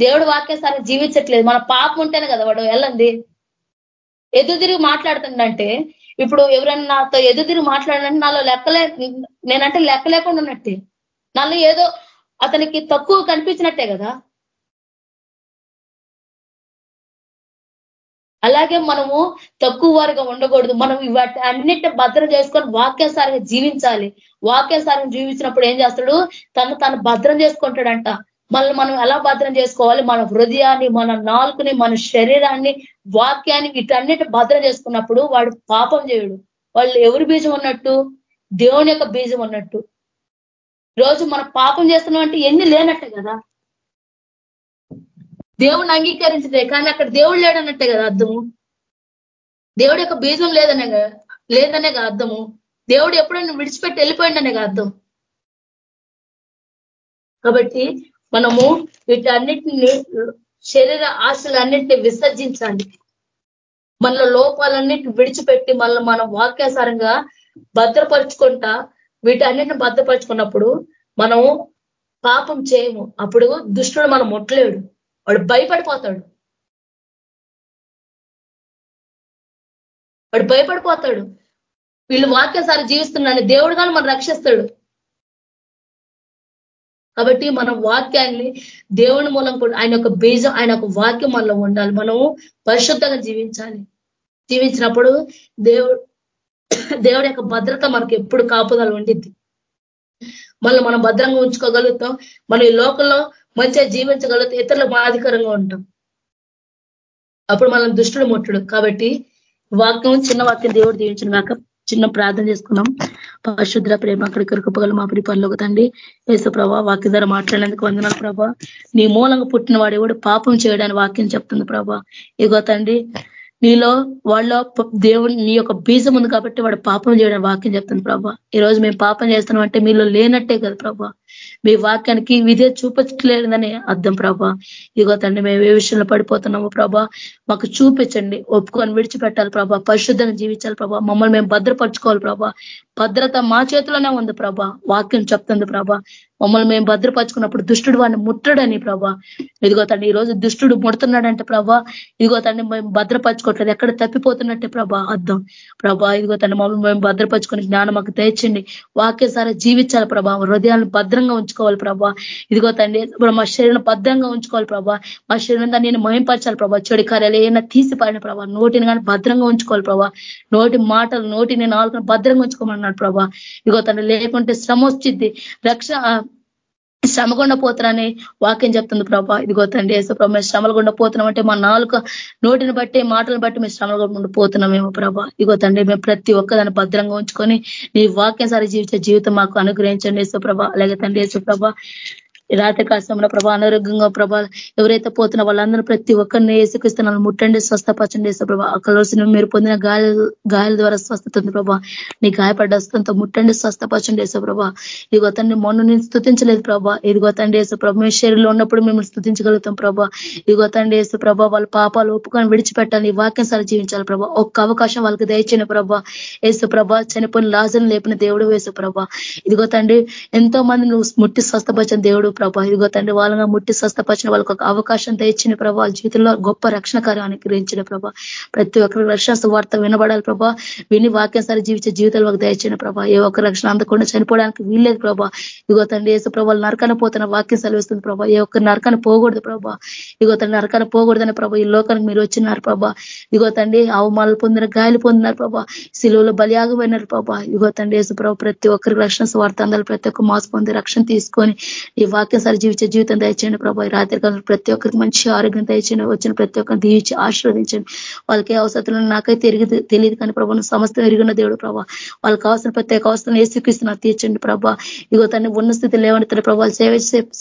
దేవుడు వాక్యసారి జీవించట్లేదు. మన పాపం ఉంటేనే కదా వాడు వెళ్ళండి ఎదురు తిరిగి మాట్లాడుతుండంటే ఇప్పుడు ఎవరైనా నాతో ఎదురు తిరిగి మాట్లాడాలంటే నాలో లెక్కలే నేనంటే లెక్క లేకుండా ఉన్నట్టే. నాలో ఏదో అతనికి తక్కువ కనిపించినట్టే కదా. అలాగే మనము తక్కువ వారిగా ఉండకూడదు. మనం వాటి అన్నిటిని భద్రం చేసుకొని వాక్యాసారంగా జీవించాలి. వాక్యాసారం జీవించినప్పుడు ఏం చేస్తాడు? తను తను భద్రం చేసుకుంటాడంట. మళ్ళీ మనం ఎలా భద్రం చేసుకోవాలి? మన హృదయాన్ని మన నాలుకని మన శరీరాన్ని వాక్యాన్ని వీటన్నిటి భద్రం చేసుకున్నప్పుడు వాడు పాపం చేయడు. వాళ్ళు ఎవరి బీజం ఉన్నట్టు? దేవుని యొక్క బీజం ఉన్నట్టు. రోజు మనం పాపం చేస్తున్నాం అంటే ఎన్ని లేనట్టే కదా? దేవుడిని అంగీకరించదే కానీ అక్కడ దేవుడు లేడన్నట్టే కదా అర్థము? దేవుడి యొక్క బీజం లేదనే లేదనే అర్థము? దేవుడు ఎప్పుడైనా విడిచిపెట్టి వెళ్ళిపోయిండనే అర్థం? కాబట్టి మనము వీటన్నిటిని శరీర ఆశలన్నింటినీ విసర్జించాలి మన లోపాలన్నిటిని విడిచిపెట్టి మళ్ళీ మనం వాక్యాసారంగా భద్రపరుచుకుంటా వీటన్నిటిని భద్రపరుచుకున్నప్పుడు మనం పాపం చేయము. అప్పుడు దుష్టుడు మనం ముట్టలేడు. వాడు భయపడిపోతాడు. వాడు భయపడిపోతాడు. వీళ్ళు వాక్యసారి జీవిస్తున్నాడని దేవుడు కానీ మనం రక్షిస్తాడు. కాబట్టి మన వాక్యాన్ని దేవుని మూలం కూడా ఆయన యొక్క బీజం ఆయన యొక్క వాక్యం మనలో ఉండాలి. మనము పరిశుద్ధంగా జీవించాలి. జీవించినప్పుడు దేవుడు దేవుడి యొక్క భద్రత మనకు ఎప్పుడు కాపుదల ఉండిద్ది. మళ్ళీ మనం భద్రంగా ఉంచుకోగలుగుతాం. మనం ఈ లోకంలో మంచిగా జీవించగలిగితే ఇతరులకు బాధికరంగా ఉంటాం. అప్పుడు మనం దుష్టుడు ముట్టుడు. కాబట్టి వాక్యం చిన్న వాక్యం దేవుడు దీవించిన కాక చిన్న ప్రార్థన చేసుకున్నాం పరిశుద్ర ప్రేమ అక్కడికి కృపగలు మా ప్రిపంలోకి తండి వేసు ప్రభా వాక్య ద్వారా మాట్లాడేందుకు వందనాలు ప్రభా. నీ మూలంగా పుట్టిన వాడు ఎవడు పాపం చేయడానికి వాక్యం చెప్తుంది ప్రభా. ఇగో తండ్రి నీలో వాళ్ళ దేవుని నీ యొక్క బీజం ఉంది కాబట్టి వాడు పాపం చేయడం వాక్యం చెప్తుంది ప్రభా. ఈ రోజు మేము పాపం చేస్తున్నాం అంటే మీలో లేనట్టే కదా ప్రభా. మీ వాక్యానికి విధే చూపించలేదని అర్థం ప్రభా. ఇదిగో తండ్రి మేము ఏ విషయంలో పడిపోతున్నాము ప్రభా మాకు చూపించండి. ఒప్పుకొని విడిచిపెట్టాలి ప్రభా. పరిశుద్ధంగా జీవించాలి ప్రభా. మమ్మల్ని మేము భద్రపరచుకోవాలి ప్రభా. భద్రత మా చేతిలోనే ఉంది ప్రభా. వాక్యం చెప్తుంది ప్రభా. మమ్మల్ని మేము భద్రపరచుకున్నప్పుడు దుష్టుడు వాడిని ముట్టడని ప్రభా. ఇదిగో తండ్రి ఈ రోజు దుష్టుడు ముడుతున్నాడంటే ప్రభా ఇదిగో తండ్రి మేము భద్రపరచుకోవట్లేదు. ఎక్కడ తప్పిపోతున్నట్టే ప్రభా అర్థం. ప్రభా ఇదిగో తండ్రి మమ్మల్ని మేము భద్రపరచుకునే జ్ఞానం మాకు తెచ్చండి వాక్యసారి జీవించాలి ప్రభా. హృదయాలను భద్రంగా ఉంచుకోవాలి ప్రభా. ఇదిగో తండ్రి మా శరీరం భద్రంగా ఉంచుకోవాలి ప్రభా. మా శరీరం దాన్ని నేను మయంపరచాలి ప్రభా. చెడు కార్యాలు ఏమైనా తీసిపాడిన ప్రభా. నోటిని కానీ భద్రంగా ఉంచుకోవాలి ప్రభా. నోటి మాటలు నోటిని నాలుగు భద్రంగా ఉంచుకోమన్నాడు ప్రభా. ఇదిగో తండ్రి లేకుంటే శ్రమ వచ్చింది రక్ష శ్రమ గుండా పోతున్నాని వాక్యం చెప్తుంది ప్రభా. ఇదిగో తండ్రి వేసే ప్రభా శ్రమలు గుండా పోతున్నాం అంటే మా నాలుక నోటిని బట్టి మాటలను బట్టి మేము శ్రమలు గుండా పోతున్నామేమో ప్రభా. ఇదిగో తండ్రి మేము ప్రతి ఒక్కదాన్ని భద్రంగా ఉంచుకొని నీ వాక్యం సారి జీవించే జీవితం మాకు అనుగ్రహించండి యేసు ప్రభా. అలాగే తండ్రి యేసు ప్రభా రాత్రి కాశంలో ప్రభా అనారోగ్యంగా ప్రభా ఎవరైతే పోతున్న వాళ్ళందరూ ప్రతి ఒక్కరిని ఏసుక్రిస్తున్నాను ముట్టండి స్వస్థపరచండి వేసే ప్రభా. అక్కడ మీరు పొందిన గాయ గాయాల ద్వారా స్వస్థత ఉంది ప్రభా. నీ గాయపడ్డ వస్తంతో ముట్టండి స్వస్థపరచండి వేసే ప్రభా. ఇదిగో తండ్రి మొన్న నేను స్థుతించలేదు ప్రభా. ఇదిగో తండ్రి వేసే ప్రభా మీ శరీరంలో ఉన్నప్పుడు మేము స్థుతించగలుగుతాం ప్రభా. ఇదిగో తండ్రి వేసే ప్రభా వాళ్ళ పాపాలు ఒప్పుకొని విడిచిపెట్టాలి వాక్యం సార్ జీవించాలి ప్రభా. ఒక్క అవకాశం వాళ్ళకి దయచిన ప్రభా. వేసు ప్రభా చనిపోయిన లాజను లేపిన దేవుడు వేసు ప్రభా. ఇదిగో తండ్రి ఎంతో మంది నువ్వు ముట్టి స్వస్థపరిచిన దేవుడు ప్రభా. ఇదిగో తండ్రి వాళ్ళగా ముట్టి స్వస్థపరిచిన వాళ్ళకి ఒక అవకాశం తెచ్చిన ప్రభా. వాళ్ళ జీవితంలో గొప్ప రక్షణ కార్యాన్ని గ్రహించిన ప్రభా. ప్రతి ఒక్కరి రక్షణ వార్త వినబడాలి ప్రభా. విని వాక్యం సరి జీవించే జీవితాలు ఒక దయచిన ప్రభా. ఏ ఒక్క రక్షణ అందకుండా చనిపోవడానికి వీల్లేదు ప్రభా. ఇగో తండ్రి వేసే ప్రభావాలు నరకన పోతున్న వాక్యం సెలవిస్తుంది ప్రభా. ఏ ఒక్క నరకన పోకూడదు ప్రభా. ఇగో తండ్రి నరకన పోకూడదని ప్రభా ఈ లోకానికి మీరు వచ్చినారు ప్రభా. ఇగో తండ్రి అవమానాలు పొందిన గాయలు పొందినారు ప్రభా. శిలువలో బలియాగమైనారు ప్రభా. ఇగో తండ్రి వేసు ప్రభా ప్రతి ఒక్కరికి రక్షణ స్వార్థ అందాలి ప్రతి ఒక్క మాసు పొంది రక్షణ తీసుకొని ఈ వాక్యం సరి జీవించే జీవితం దయచేయండి ప్రభా. ఈ రాత్రి కాలం ప్రతి ఒక్కరికి మంచి ఆరోగ్యం దయచేయండి. వచ్చిన ప్రతి ఒక్కరిని దీవించి ఆశీర్వదించండి. వాళ్ళకి అవసరం నాకైతే ఎరిగి తెలియదు కానీ ప్రభావం సమస్తం ఎరిగిన దేవుడు ప్రభా. వాళ్ళకి అవసరం ప్రత్యేక అవసరం ఏసుక్రీస్తున్నా తీర్చండి ప్రభా. ఇగో తన ఉన్న స్థితి లేవనెత్తిన ప్రభావ సేవ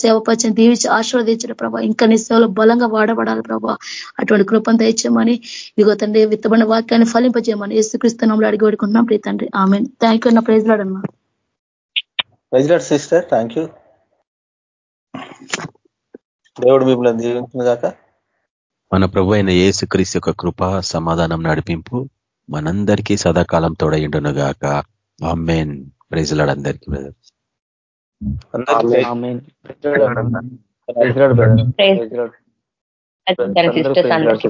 సేవ పరిచయం దీవించి ఆశీర్వదించిన ప్రభా. ఇంకా నీ సేవలో బలంగా వాడబడాలి ప్రభా. అటువంటి కృపను దయచేయమని ఇగో తండ్రి విత్తబడిన వాక్యాన్ని ఫలింపజేయమని ఏసుక్రీస్తునంలో అడిగి పెడుకుంటున్నాం ప్రీ తండ్రి ఆమె థ్యాంక్ యూ నా praise లాడన్నా praise lord sister thank you దేవుడు మిమ్మల్ని దీవించిన కాక మన ప్రభు అయిన యేసుక్రీస్తు యొక్క కృప సమాధానం నడిపింపు మనందరికీ సదాకాలం తోడయిండును గాక. ఆమెన్. ప్రైజ్లాడ్ అందరికీ అందరికీ